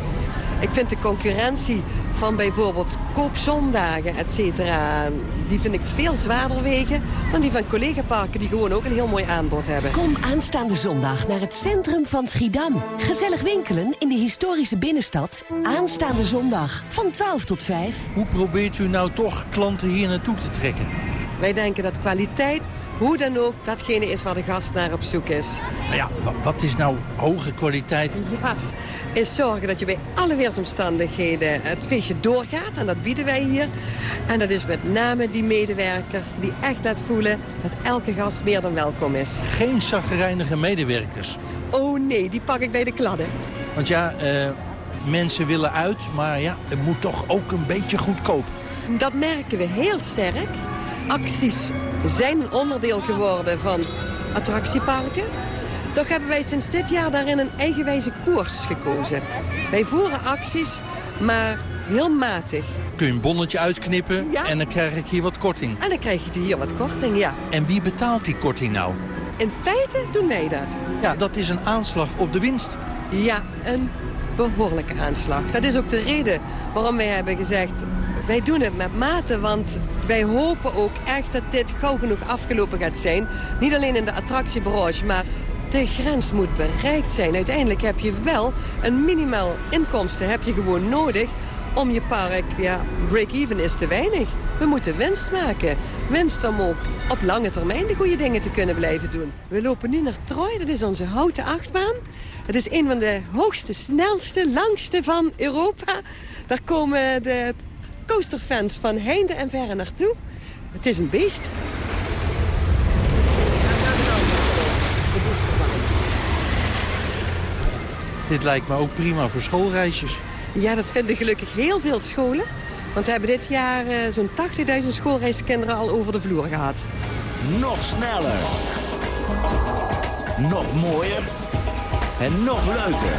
Ik vind de concurrentie van bijvoorbeeld koopzondagen, et cetera... die vind ik veel zwaarder wegen dan die van collegaparken... die gewoon ook een heel mooi aanbod hebben. Kom aanstaande zondag naar het centrum van Schiedam. Gezellig winkelen in de historische binnenstad. Aanstaande zondag van 12 tot 5. Hoe probeert u nou toch klanten hier naartoe te trekken? Wij denken dat kwaliteit, hoe dan ook, datgene is waar de gast naar op zoek is. Nou ja, wat is nou hoge kwaliteit? Ja, is zorgen dat je bij alle weersomstandigheden het feestje doorgaat. En dat bieden wij hier. En dat is met name die medewerker die echt laat voelen dat elke gast meer dan welkom is. Geen zaggerijnige medewerkers? Oh nee, die pak ik bij de kladden. Want ja, uh, mensen willen uit, maar ja, het moet toch ook een beetje goedkoop. Dat merken we heel sterk. Acties zijn een onderdeel geworden van attractieparken. Toch hebben wij sinds dit jaar daarin een eigenwijze koers gekozen. Wij voeren acties, maar heel matig. Kun je een bonnetje uitknippen en dan krijg ik hier wat korting. En dan krijg je hier wat korting, ja. En wie betaalt die korting nou? In feite doen wij dat. Ja, dat is een aanslag op de winst. Ja, een behoorlijke aanslag. Dat is ook de reden waarom wij hebben gezegd... wij doen het met mate, want wij hopen ook echt dat dit gauw genoeg afgelopen gaat zijn. Niet alleen in de attractiebranche, maar de grens moet bereikt zijn. Uiteindelijk heb je wel een minimaal inkomsten heb je gewoon nodig om je park, ja, break-even is te weinig. We moeten winst maken. Winst om ook op lange termijn de goede dingen te kunnen blijven doen. We lopen nu naar Troy, dat is onze houten achtbaan. Het is een van de hoogste, snelste, langste van Europa. Daar komen de coasterfans van heinde en verre naartoe. Het is een beest. Dit lijkt me ook prima voor schoolreisjes. Ja, dat vinden gelukkig heel veel scholen. Want we hebben dit jaar eh, zo'n 80.000 schoolreiskinderen al over de vloer gehad. Nog sneller. Nog mooier. En nog leuker.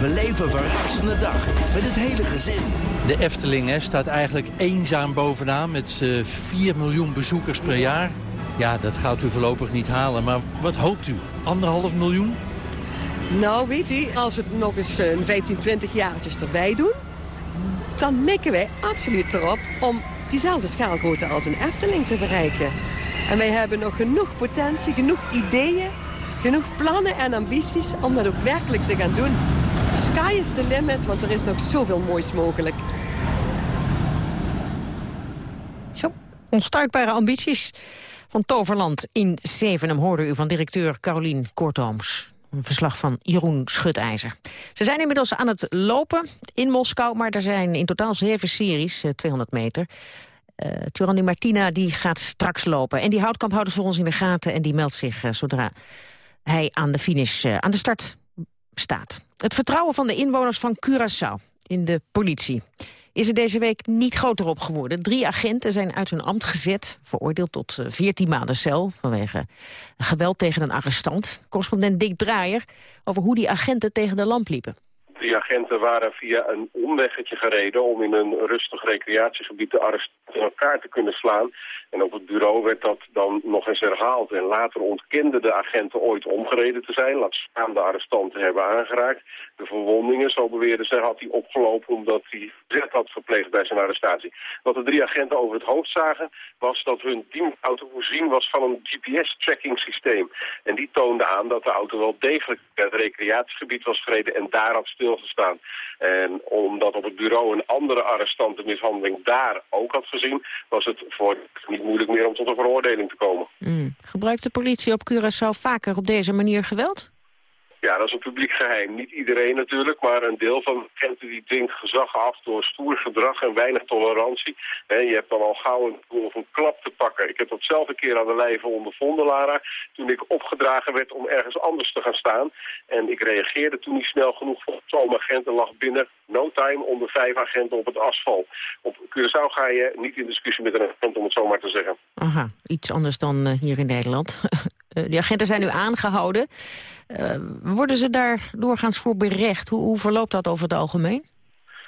Beleef een verrassende dag met het hele gezin. De Efteling hè, staat eigenlijk eenzaam bovenaan met eh 4 miljoen bezoekers per jaar. Ja, dat gaat u voorlopig niet halen. Maar wat hoopt u? Anderhalf miljoen? Nou, weet u, als we het nog eens eh, een 15, 20 jaartjes erbij doen... dan mikken wij absoluut erop om diezelfde schaalgrootte als een Efteling te bereiken. En wij hebben nog genoeg potentie, genoeg ideeën, genoeg plannen en ambities om dat ook werkelijk te gaan doen. Sky is the limit, want er is nog zoveel moois mogelijk. Zo, onstuitbare ambities van Toverland in Zevenum hoorde u van directeur Carolien Kortooms. Een verslag van Jeroen Schutijzer. Ze zijn inmiddels aan het lopen in Moskou, maar er zijn in totaal zeven series, eh, 200 meter. Uh, Turandi Martina die gaat straks lopen. En die houtkamp houden voor ons in de gaten en die meldt zich eh, zodra hij aan de finish, eh, aan de start staat. Het vertrouwen van de inwoners van Curaçao in de politie is er deze week niet groter op geworden. Drie agenten zijn uit hun ambt gezet, veroordeeld tot eh, 14 maanden cel... vanwege geweld tegen een arrestant. Correspondent Dick Draaier over hoe die agenten tegen de lamp liepen. Die agenten waren via een omweggetje gereden om in een rustig recreatiegebied de in elkaar te kunnen slaan. En op het bureau werd dat dan nog eens herhaald. En later ontkenden de agenten ooit omgereden te zijn. Laat staan de arrestanten hebben aangeraakt. De verwondingen, zo beweerden ze, had hij opgelopen omdat hij zet had verpleegd bij zijn arrestatie. Wat de drie agenten over het hoofd zagen, was dat hun teamauto voorzien was van een GPS-tracking systeem. En die toonde aan dat de auto wel degelijk het recreatiegebied was gereden en daar had stilgestaan. En omdat op het bureau een andere arrestant de mishandeling daar ook had gezien, was het voor moeilijk meer om tot een veroordeling te komen. Mm. Gebruikt de politie op Curaçao vaker op deze manier geweld? Ja, dat is een publiek geheim. Niet iedereen natuurlijk, maar een deel van de agenten die dwingt gezag af door stoer gedrag en weinig tolerantie. Hè, je hebt dan al gauw een, een klap te pakken. Ik heb dat zelf een keer aan de lijve ondervonden, Lara, toen ik opgedragen werd om ergens anders te gaan staan. En ik reageerde toen niet snel genoeg. Zo'n agenten lag binnen no time onder vijf agenten op het asfalt. Op Curaçao ga je niet in discussie met een agent, om het zo maar te zeggen. Aha, iets anders dan eh, hier in Nederland. Eh, die agenten zijn nu aangehouden. Eh, worden ze daar doorgaans voor berecht? Hoe, hoe verloopt dat over het algemeen?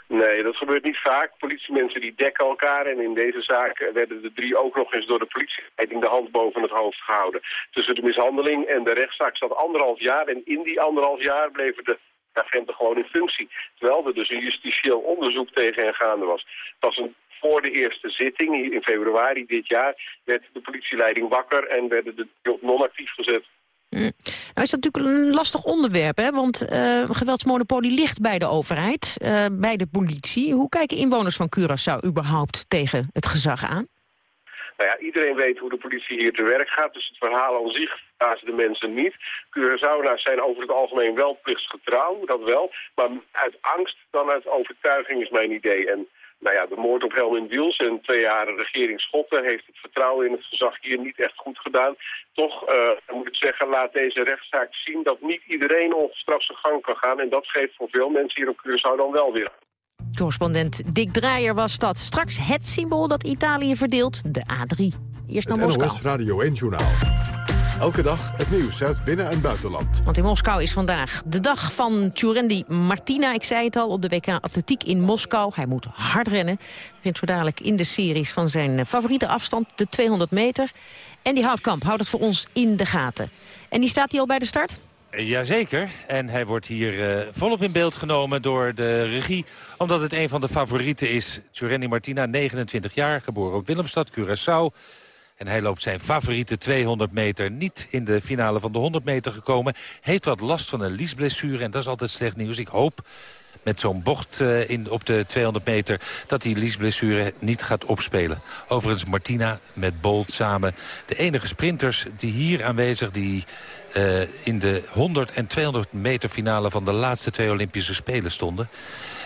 Nee, dat gebeurt niet vaak. Politiemensen die dekken elkaar en in deze zaak werden de drie ook nog eens door de politieleiding de hand boven het hoofd gehouden. Tussen de mishandeling en de rechtszaak zat anderhalf jaar en in die anderhalf jaar bleven de agenten gewoon in functie. Terwijl er dus een justitieel onderzoek tegen hen gaande was. Het was een voor de eerste zitting, hier in februari dit jaar, werd de politieleiding wakker en werden de op non-actief gezet. Mm. Nou is dat natuurlijk een lastig onderwerp, hè? want eh, geweldsmonopolie ligt bij de overheid, eh, bij de politie. Hoe kijken inwoners van Curaçao überhaupt tegen het gezag aan? Nou ja, iedereen weet hoe de politie hier te werk gaat, dus het verhaal aan zich verbazen de mensen niet. Curaçaonaars zijn over het algemeen wel plichtsgetrouw, dat wel, maar uit angst dan uit overtuiging is mijn idee. En nou ja, de moord op Helmin Wiels en twee jaar regering Schotten heeft het vertrouwen in het gezag hier niet echt goed gedaan. Toch, uh, moet ik zeggen, laat deze rechtszaak zien dat niet iedereen ongestraft zijn gang kan gaan. En dat geeft voor veel mensen hier op Curaçao dan wel weer. Correspondent Dick Draaier was dat. Straks het symbool dat Italië verdeelt, de A3. Eerst naar Het Moskou. NOS Radio 1 Journaal. Elke dag het nieuws uit binnen- en buitenland. Want in Moskou is vandaag de dag van Tjurendi Martina. Ik zei het al, op de WK Atletiek in Moskou. Hij moet hard rennen. Begint zo dadelijk in de series van zijn favoriete afstand, de 200 meter. En die Houtkamp houdt het voor ons in de gaten. En die staat hij al bij de start? Jazeker. En hij wordt hier eh, volop in beeld genomen door de regie. Omdat het een van de favorieten is. Tjurendi Martina, 29 jaar, geboren op Willemstad, Curaçao. En hij loopt zijn favoriete 200 meter niet in de finale van de 100 meter gekomen. Heeft wat last van een liesblessure en dat is altijd slecht nieuws. Ik hoop met zo'n bocht eh, in, op de 200 meter... dat die liesblessure niet gaat opspelen. Overigens Martina met Bolt samen. De enige sprinters die hier aanwezig... die eh, in de 100 en 200 meter finale van de laatste twee Olympische Spelen stonden.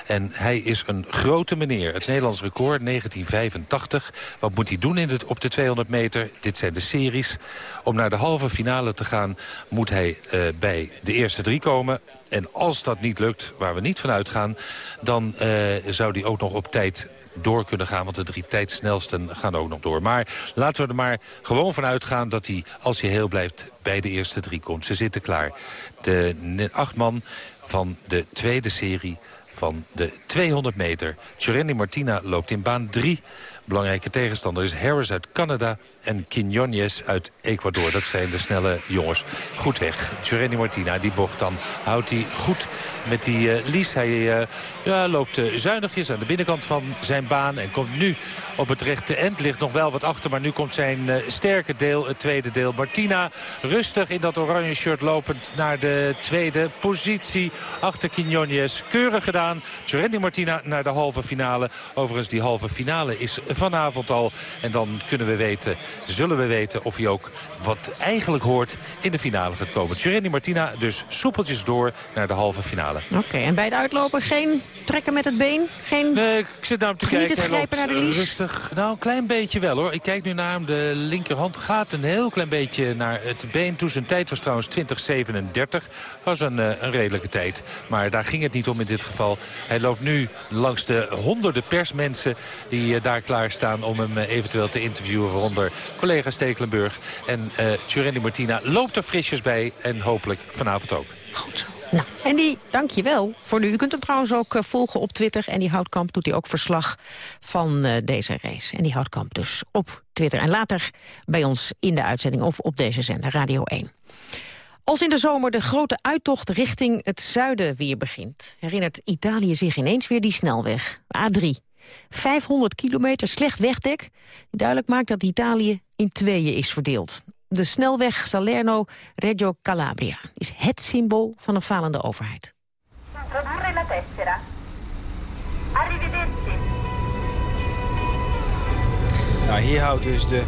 En hij is een grote meneer. Het Nederlands record 1985. Wat moet hij doen in het, op de 200 meter? Dit zijn de series. Om naar de halve finale te gaan moet hij eh, bij de eerste drie komen. En als dat niet lukt, waar we niet van uitgaan... dan eh, zou hij ook nog op tijd door kunnen gaan. Want de drie tijdsnelsten gaan ook nog door. Maar laten we er maar gewoon van uitgaan dat hij, als hij heel blijft, bij de eerste drie komt. Ze zitten klaar. De acht man van de tweede serie van de 200 meter. Tjurendi Martina loopt in baan 3. Belangrijke tegenstander is Harris uit Canada en Quinones uit Ecuador. Dat zijn de snelle jongens. Goed weg. Tjurendi Martina, die bocht dan, houdt hij goed met die eh, Lies. Hij eh, ja, loopt eh, zuinigjes aan de binnenkant van zijn baan en komt nu op het rechte end. Ligt nog wel wat achter, maar nu komt zijn sterke deel, het tweede deel. Martina rustig in dat oranje shirt lopend naar de tweede positie. Achter Quinones. Keurig gedaan. Tjurendi Martina naar de halve finale. Overigens, die halve finale is vanavond al. En dan kunnen we weten, zullen we weten of hij ook wat eigenlijk hoort in de finale gaat komen. Tjurendi Martina dus soepeltjes door naar de halve finale. Oké, en bij de uitloper geen trekken met het been? Geen... Nee, ik zit nou te Niet het kijken. Hij grijpen loopt naar de lies? rustig. Nou, een klein beetje wel hoor. Ik kijk nu naar hem. De linkerhand gaat een heel klein beetje naar het been toe. Zijn tijd was trouwens 2037. Was een, eh, een redelijke tijd. Maar daar ging het niet om in dit geval. Hij loopt nu langs de honderden persmensen die eh, daar klaar staan om hem eh, eventueel te interviewen. Waaronder collega Stekelenburg. En eh Tjurendi Martina loopt er frisjes bij. En hopelijk vanavond ook. Nou, die, dank je wel voor nu. U kunt hem trouwens ook eh, volgen op Twitter. En die Houtkamp doet hij ook verslag van eh, deze race. En die Houtkamp dus op Twitter. En later bij ons in de uitzending of op deze zender, Radio 1. Als in de zomer de grote uittocht richting het zuiden weer begint... herinnert Italië zich ineens weer die snelweg, A3. 500 kilometer slecht wegdek, duidelijk maakt dat Italië in tweeën is verdeeld. De snelweg Salerno-Reggio Calabria is het symbool van een falende overheid. Introdurre la tessera. Arrivederci. Nou, hier houdt dus de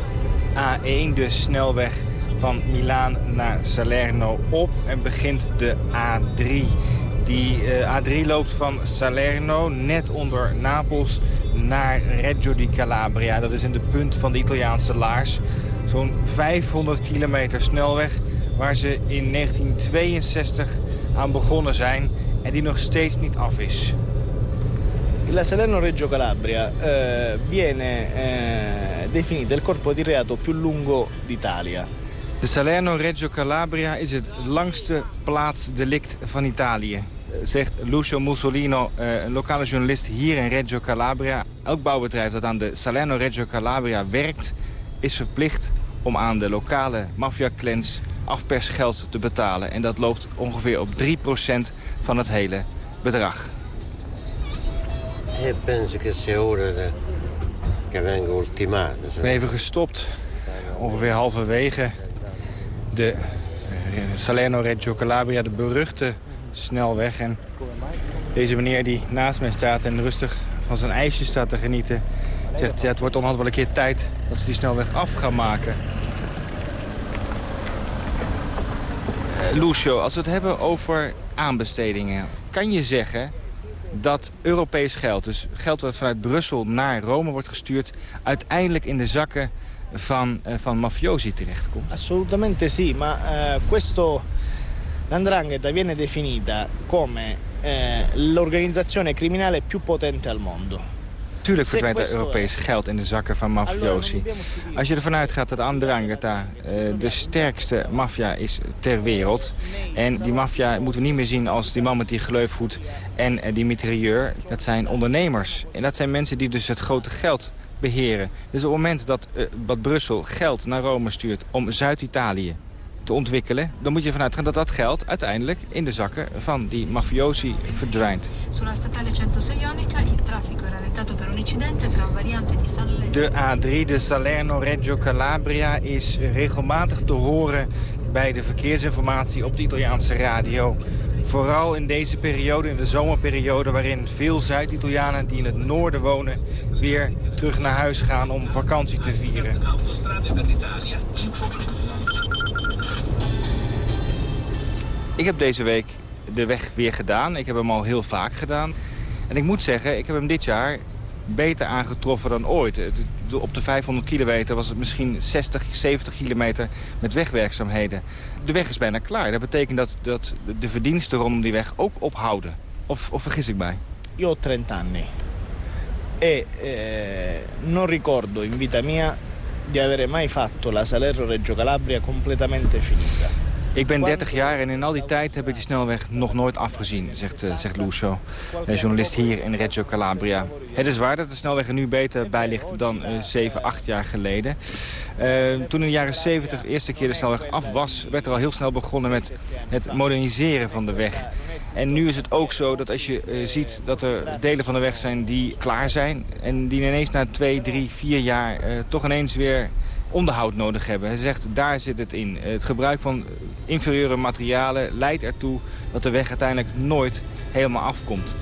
A1, de snelweg van Milaan naar Salerno op en begint de A3. Die eh, A3 loopt van Salerno, net onder Napels, naar Reggio di Calabria. Dat is in de punt van de Italiaanse laars. Zo'n 500 kilometer snelweg waar ze in 1962 aan begonnen zijn en die nog steeds niet af is. La Salerno-Reggio Calabria eh, viene eh, definita il corpo di reato più lungo d'Italia. De Salerno-Reggio Calabria is het langste plaatsdelict van Italië. Zegt Lucio Mussolino, eh, een lokale journalist hier in Reggio Calabria. Elk bouwbedrijf dat aan de Salerno-Reggio Calabria werkt... is verplicht om aan de lokale maffiaclans afpersgeld te betalen. En dat loopt ongeveer op 3% van het hele bedrag. Penso che sia ora de- che venga ultimata. Ik ben even gestopt, ongeveer halverwege de eh, Salerno-Reggio Calabria, de beruchte snelweg. En deze meneer die naast mij staat en rustig van zijn ijsje staat te genieten... zegt, ja, het wordt onderhand wel een keer tijd dat ze die snelweg af gaan maken. Eh, Lucio, als we het hebben over aanbestedingen... kan je zeggen dat Europees geld, dus geld wat vanuit Brussel naar Rome wordt gestuurd... uiteindelijk in de zakken van, eh, van mafiosi terechtkomt? Assolutamente sì, ma eh, questo l'andrangheta viene definita come eh, l'organizzazione criminale più potente al mondo. Tuurlijk verdwijnt er Europees geld in de zakken van mafiosi. Als je ervan uitgaat dat Andrangheta eh, de sterkste maffia is ter wereld... en die maffia moeten we niet meer zien als die man met die gleufhoed en eh, die mitrailleur. Dat zijn ondernemers. En dat zijn mensen die dus het grote geld beheren. Dus op het moment dat, eh, dat Brussel geld naar Rome stuurt om Zuid-Italië te ontwikkelen... dan moet je ervan uitgaan dat dat geld uiteindelijk in de zakken van die mafiosi verdwijnt. Sulla statale 106 Ionica il traffico è rallentato per un incidente tra un variante di Salerno De A3, de Salerno-Reggio Calabria, is regelmatig te horen bij de verkeersinformatie op de Italiaanse radio. Vooral in deze periode, in de zomerperiode, waarin veel Zuid-Italianen die in het noorden wonen... weer terug naar huis gaan om vakantie te vieren. Ik heb deze week de weg weer gedaan. Ik heb hem al heel vaak gedaan. En ik moet zeggen, ik heb hem dit jaar beter aangetroffen dan ooit. Op de 500 kilometer was het misschien 60, 70 kilometer met wegwerkzaamheden. De weg is bijna klaar. Dat betekent dat, dat de verdiensten rondom die weg ook ophouden. Of, of vergis ik mij? Io ho 30 anni e eh, non ricordo in vita mia di avere mai fatto la Salerno-Reggio Calabria completamente finita. Ik ben 30 jaar en in al die tijd heb ik die snelweg nog nooit afgezien, zegt, eh, zegt eh, journalist hier in Reggio Calabria. Het is waar dat de snelweg er nu beter bij ligt dan eh 7, 8 jaar geleden. Eh, toen in de jaren 70 de eerste keer de snelweg af was, werd er al heel snel begonnen met het moderniseren van de weg. En nu is het ook zo dat als je ziet dat er delen van de weg zijn die klaar zijn... en die ineens na 2, 3, 4 jaar toch ineens weer onderhoud nodig hebben. Hij zegt, daar zit het in. Het gebruik van inferieure materialen leidt ertoe dat de weg uiteindelijk nooit helemaal afkomt.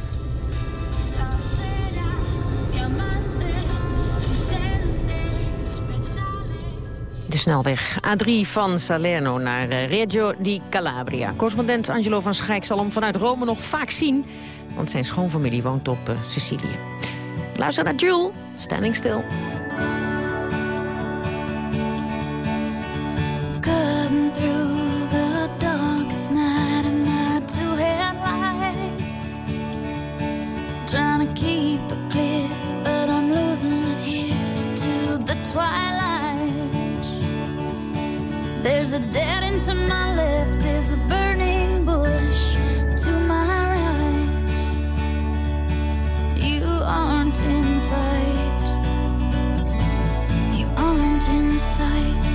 De snelweg A3 van Salerno naar eh, Reggio di Calabria. Correspondent Angelo van Schijk zal hem vanuit Rome nog vaak zien... want zijn schoonfamilie woont op eh, Sicilië. Luister naar Jules, Standing Still. There's a dead end to my left, there's a burning bush to my right. You aren't in sight. You aren't in sight.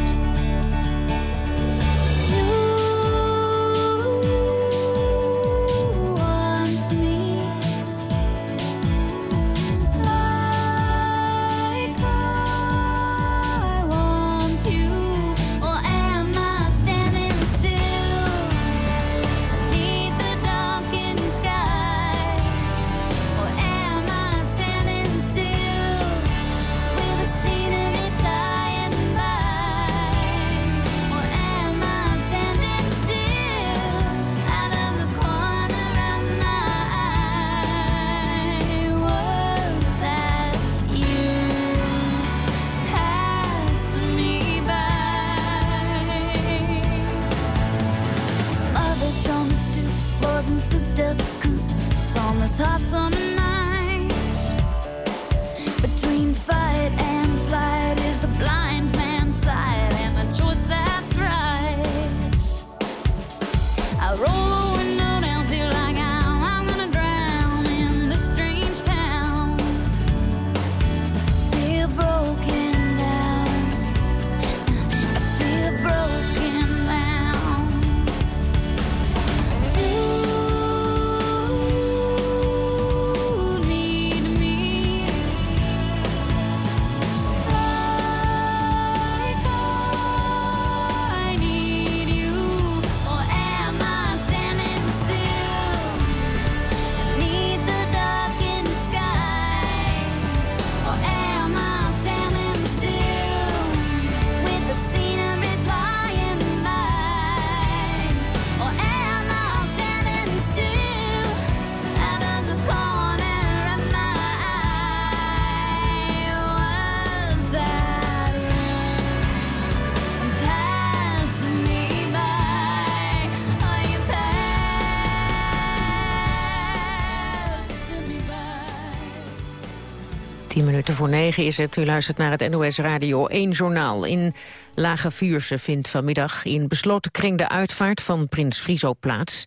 Minuten voor negen is het. U luistert naar het NOS Radio 1 journaal. In Lage Vuurse vindt vanmiddag in besloten kring de uitvaart van prins Friso plaats.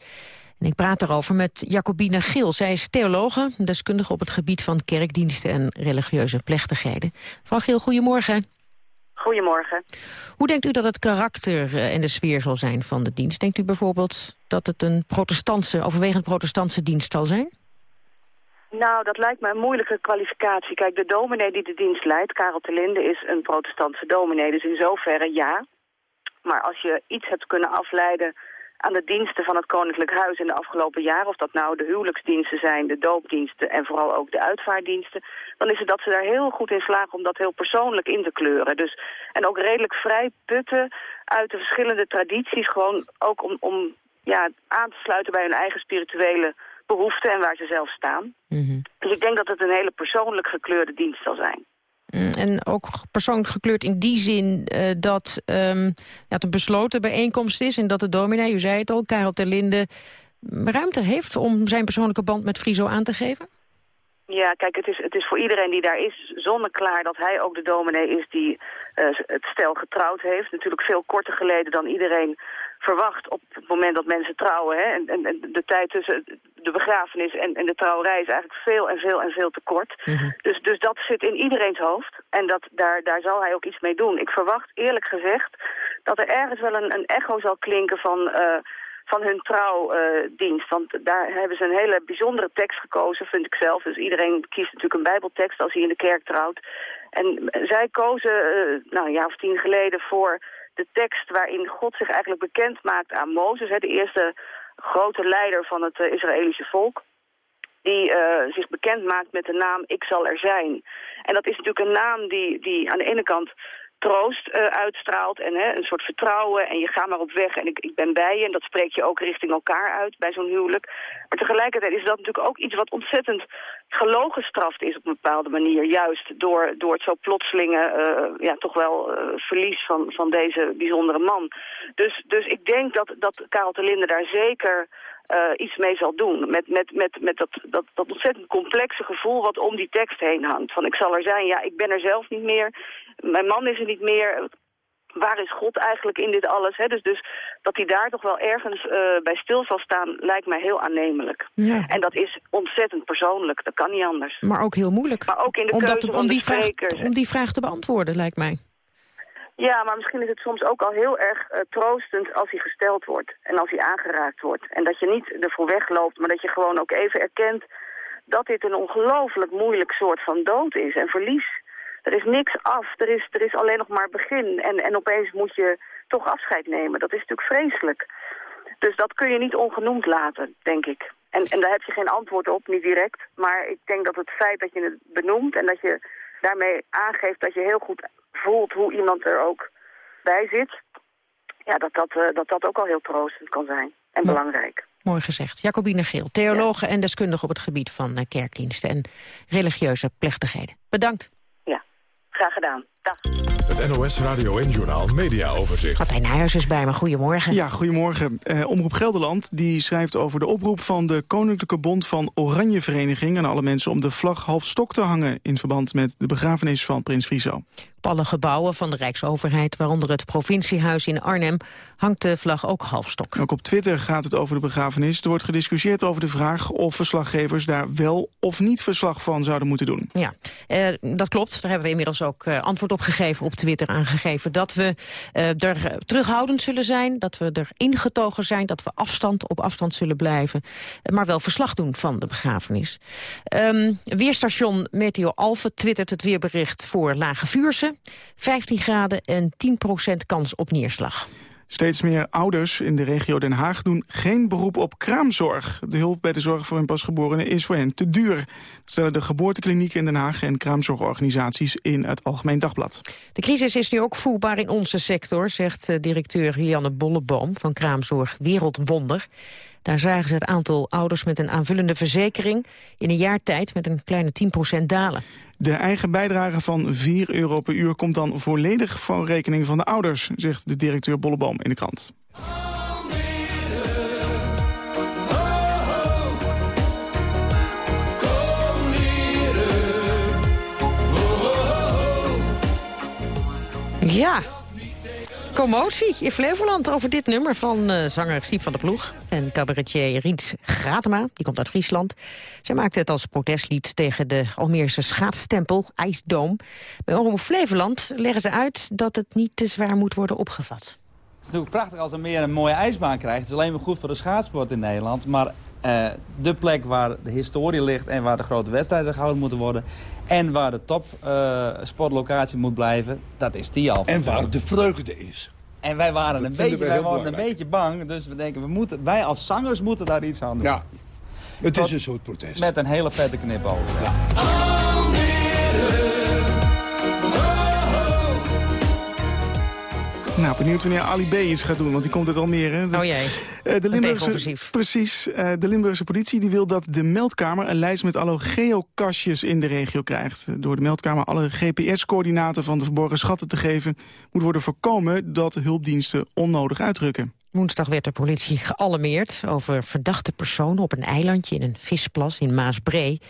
En ik praat erover met Jacobine Gil. Zij is theologe, deskundige op het gebied van kerkdiensten en religieuze plechtigheden. Mevrouw Gil, goedemorgen. Goedemorgen. Hoe denkt u dat het karakter eh, en de sfeer zal zijn van de dienst? Denkt u bijvoorbeeld dat het een protestantse, overwegend protestantse dienst zal zijn? Nou, dat lijkt me een moeilijke kwalificatie. Kijk, de dominee die de dienst leidt, Karel Telinde, is een protestantse dominee. Dus in zoverre ja. Maar als je iets hebt kunnen afleiden aan de diensten van het Koninklijk Huis in de afgelopen jaren... of dat nou de huwelijksdiensten zijn, de doopdiensten en vooral ook de uitvaartdiensten... dan is het dat ze daar heel goed in slagen om dat heel persoonlijk in te kleuren. Dus, en ook redelijk vrij putten uit de verschillende tradities... gewoon ook om, om ja, aan te sluiten bij hun eigen spirituele behoeften en waar ze zelf staan. Dus ik denk dat het een hele persoonlijk gekleurde dienst zal zijn. Mm, En ook persoonlijk gekleurd in die zin eh, dat ehm, ja, het een besloten bijeenkomst is... en dat de dominee, u zei het al, Karel Terlinde, ruimte heeft om zijn persoonlijke band met Friso aan te geven? Ja, kijk, het is, het is voor iedereen die daar is zonneklaar dat hij ook de dominee is die eh, het stel getrouwd heeft. Natuurlijk veel korter geleden dan iedereen verwacht op het moment dat mensen trouwen. Hè? En, en, en de tijd tussen de begrafenis en, en de trouwerij is eigenlijk veel en veel en veel te kort. Dus, dus dat zit in iedereens hoofd en dat, daar, daar zal hij ook iets mee doen. Ik verwacht eerlijk gezegd dat er ergens wel een, een echo zal klinken van... eh, van hun trouwdienst. Want daar hebben ze een hele bijzondere tekst gekozen, vind ik zelf. Dus iedereen kiest natuurlijk een bijbeltekst als hij in de kerk trouwt. En zij kozen, eh, nou een jaar of tien geleden, voor de tekst waarin God zich eigenlijk bekend maakt aan Mozes. Hè, de eerste grote leider van het eh, Israëlische volk. Die eh, zich bekend maakt met de naam Ik zal er zijn. En dat is natuurlijk een naam die, die aan de ene kant troost eh, uitstraalt en hè, een soort vertrouwen en je gaat maar op weg en ik, ik ben bij je. En dat spreek je ook richting elkaar uit bij zo'n huwelijk. Maar tegelijkertijd is dat natuurlijk ook iets wat ontzettend gelogenstraft is op een bepaalde manier. Juist door, door het zo plotselinge, eh, ja toch wel eh, verlies van, van deze bijzondere man. Dus, dus ik denk dat, dat Karel de Linde daar zeker eh, iets mee zal doen. Met, met, met, met dat, dat, dat ontzettend complexe gevoel wat om die tekst heen hangt. Van ik zal er zijn, ja, ik ben er zelf niet meer. Mijn man is er niet meer. Waar is God eigenlijk in dit alles? Hè? Dus, dus dat hij daar toch wel ergens eh, bij stil zal staan, lijkt mij heel aannemelijk. Ja. En dat is ontzettend persoonlijk, dat kan niet anders. Maar ook heel moeilijk. Maar ook in de om, keuze dat, van om, de die vraag, om die vraag te beantwoorden, lijkt mij. Ja, maar misschien is het soms ook al heel erg eh, troostend als hij gesteld wordt. En als hij aangeraakt wordt. En dat je niet ervoor wegloopt, maar dat je gewoon ook even erkent... dat dit een ongelooflijk moeilijk soort van dood is en verlies. Er is niks af, er is, er is alleen nog maar begin. En, en opeens moet je toch afscheid nemen. Dat is natuurlijk vreselijk. Dus dat kun je niet ongenoemd laten, denk ik. En, en daar heb je geen antwoord op, niet direct. Maar ik denk dat het feit dat je het benoemt en dat je daarmee aangeeft dat je heel goed voelt hoe iemand er ook bij zit, ja, dat dat, eh, dat, dat ook al heel troostend kan zijn en belangrijk. Mooi gezegd. Jacobine Geel, theologe en deskundige op het gebied van eh, kerkdiensten en religieuze plechtigheden. Bedankt. Graag gedaan. Dag. Het NOS Radio en Journaal Media Overzicht. Martijn Nijhuis is bij me. Goedemorgen. Ja, goedemorgen. Eh, Omroep Gelderland die schrijft over de oproep van de Koninklijke Bond van Oranje Vereniging... aan alle mensen om de vlag half stok te hangen... in verband met de begrafenis van prins Friso. Op alle gebouwen van de Rijksoverheid, waaronder het provinciehuis in Arnhem, hangt de vlag ook halfstok. Ook op Twitter gaat het over de begrafenis. Er wordt gediscussieerd over de vraag of verslaggevers daar wel of niet verslag van zouden moeten doen. Ja, eh, dat klopt. Daar hebben we inmiddels ook eh, antwoord op gegeven, op Twitter aangegeven. Dat we eh, er terughoudend zullen zijn, dat we er ingetogen zijn, dat we afstand op afstand zullen blijven. eh, maar wel verslag doen van de begrafenis. Ehm, weerstation Meteo Alphen twittert het weerbericht voor Lage Vuurse. 15 graden en 10% kans op neerslag. Steeds meer ouders in de regio Den Haag doen geen beroep op kraamzorg. De hulp bij de zorg voor hun pasgeborenen is voor hen te duur. Dat stellen de geboorteklinieken in Den Haag en kraamzorgorganisaties in het Algemeen Dagblad. De crisis is nu ook voelbaar in onze sector, zegt eh, directeur Lianne Bolleboom van Kraamzorg Wereldwonder. Daar zagen ze het aantal ouders met een aanvullende verzekering... in een jaar tijd met een kleine 10 dalen. De eigen bijdrage van 4 euro per uur komt dan volledig van rekening van de ouders... zegt de directeur Bolleboom in de krant. Ja, commotie in Flevoland over dit nummer van uh, zanger Siep van der Ploeg en cabaretier Riet Gratema. Die komt uit Friesland. Zij maakte het als protestlied tegen de Almeerse schaatsstempel, IJsdoom. Bij Omroep Flevoland leggen ze uit dat het niet te zwaar moet worden opgevat. Het is natuurlijk prachtig als er meer een mooie ijsbaan krijgt. Het is alleen maar goed voor de schaatsport in Nederland. Maar uh, de plek waar de historie ligt en waar de grote wedstrijden gehouden moeten worden... en waar de topsportlocatie uh, moet blijven, dat is die al. En waar de vreugde is. En wij waren, een beetje, wij waren een beetje bang, dus we denken, we moeten, wij als zangers moeten daar iets aan doen. Ja, het is een soort protest. Met een hele vette knipoog. Ja. Nou, benieuwd wanneer Ali B iets gaat doen, want die komt uit Almere. Dus, oh jee, uh, de Limburgse, Precies. Uh, de Limburgse politie die wil dat de meldkamer... een lijst met alle geokastjes in de regio krijgt. Door de meldkamer alle GPS-coördinaten van de verborgen schatten te geven... moet worden voorkomen dat hulpdiensten onnodig uitrukken. Woensdag werd de politie gealarmeerd over verdachte personen... op een eilandje in een visplas in Maasbree.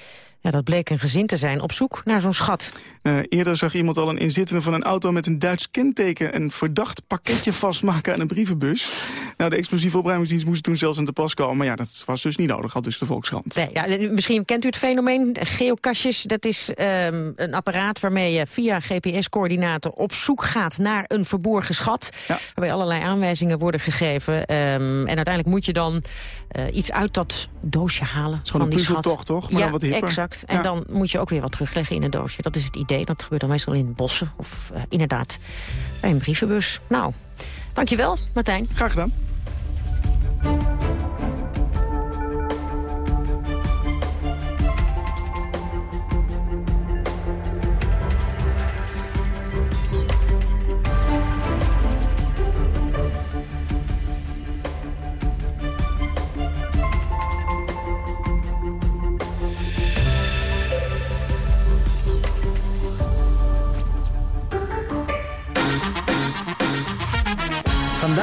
Ja, dat bleek een gezin te zijn op zoek naar zo'n schat. Uh, eerder zag iemand al een inzittende van een auto met een Duits kenteken... een verdacht pakketje vastmaken aan een brievenbus. Nou, de explosieve opruimingsdienst moest toen zelfs aan de pas komen. Maar ja, dat was dus niet nodig, had dus de Volkskrant. Nee, ja, misschien kent u het fenomeen geokastjes. Dat is um, een apparaat waarmee je via GPS-coördinaten op zoek gaat... naar een verborgen schat. Ja. Waarbij allerlei aanwijzingen worden gegeven. Um, en uiteindelijk moet je dan uh, iets uit dat doosje halen. Het is gewoon een puzzeltocht, toch? Maar ja, dan wat hipper. exact. En ja. dan moet je ook weer wat terugleggen in een doosje. Dat is het idee. Dat gebeurt dan meestal in bossen of uh, inderdaad bij een brievenbus. Nou, dankjewel Martijn. Graag gedaan.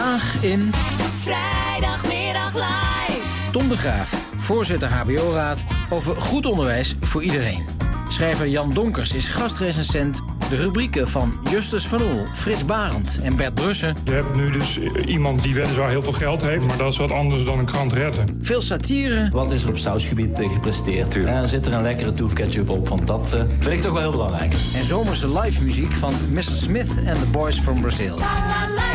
Vandaag in... Vrijdagmiddag live. Tom de Graaf, voorzitter HBO-raad over goed onderwijs voor iedereen. Schrijver Jan Donkers is gastrecensent. De rubrieken van Justus van Oel, Frits Barend en Bert Brussen. Je hebt nu dus iemand die weliswaar heel veel geld heeft... maar dat is wat anders dan een krant redden. Veel satire. Wat is er op sausgebied uh, gepresteerd? Uh, zit er een lekkere toefketchup op? Want dat uh, vind ik toch wel heel belangrijk. En zomerse live muziek van Mr. Smith and the Boys from Brazil. La, la, la,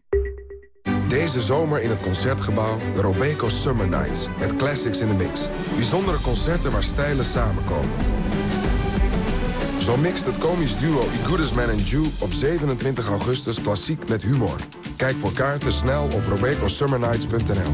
Deze zomer in het Concertgebouw de Robeco Summer Nights. Met classics in the mix. Bijzondere concerten waar stijlen samenkomen. Zo mixt het komisch duo I Goodest Man and Jew op 27 augustus klassiek met humor. Kijk voor kaarten snel op robecosummernights.nl.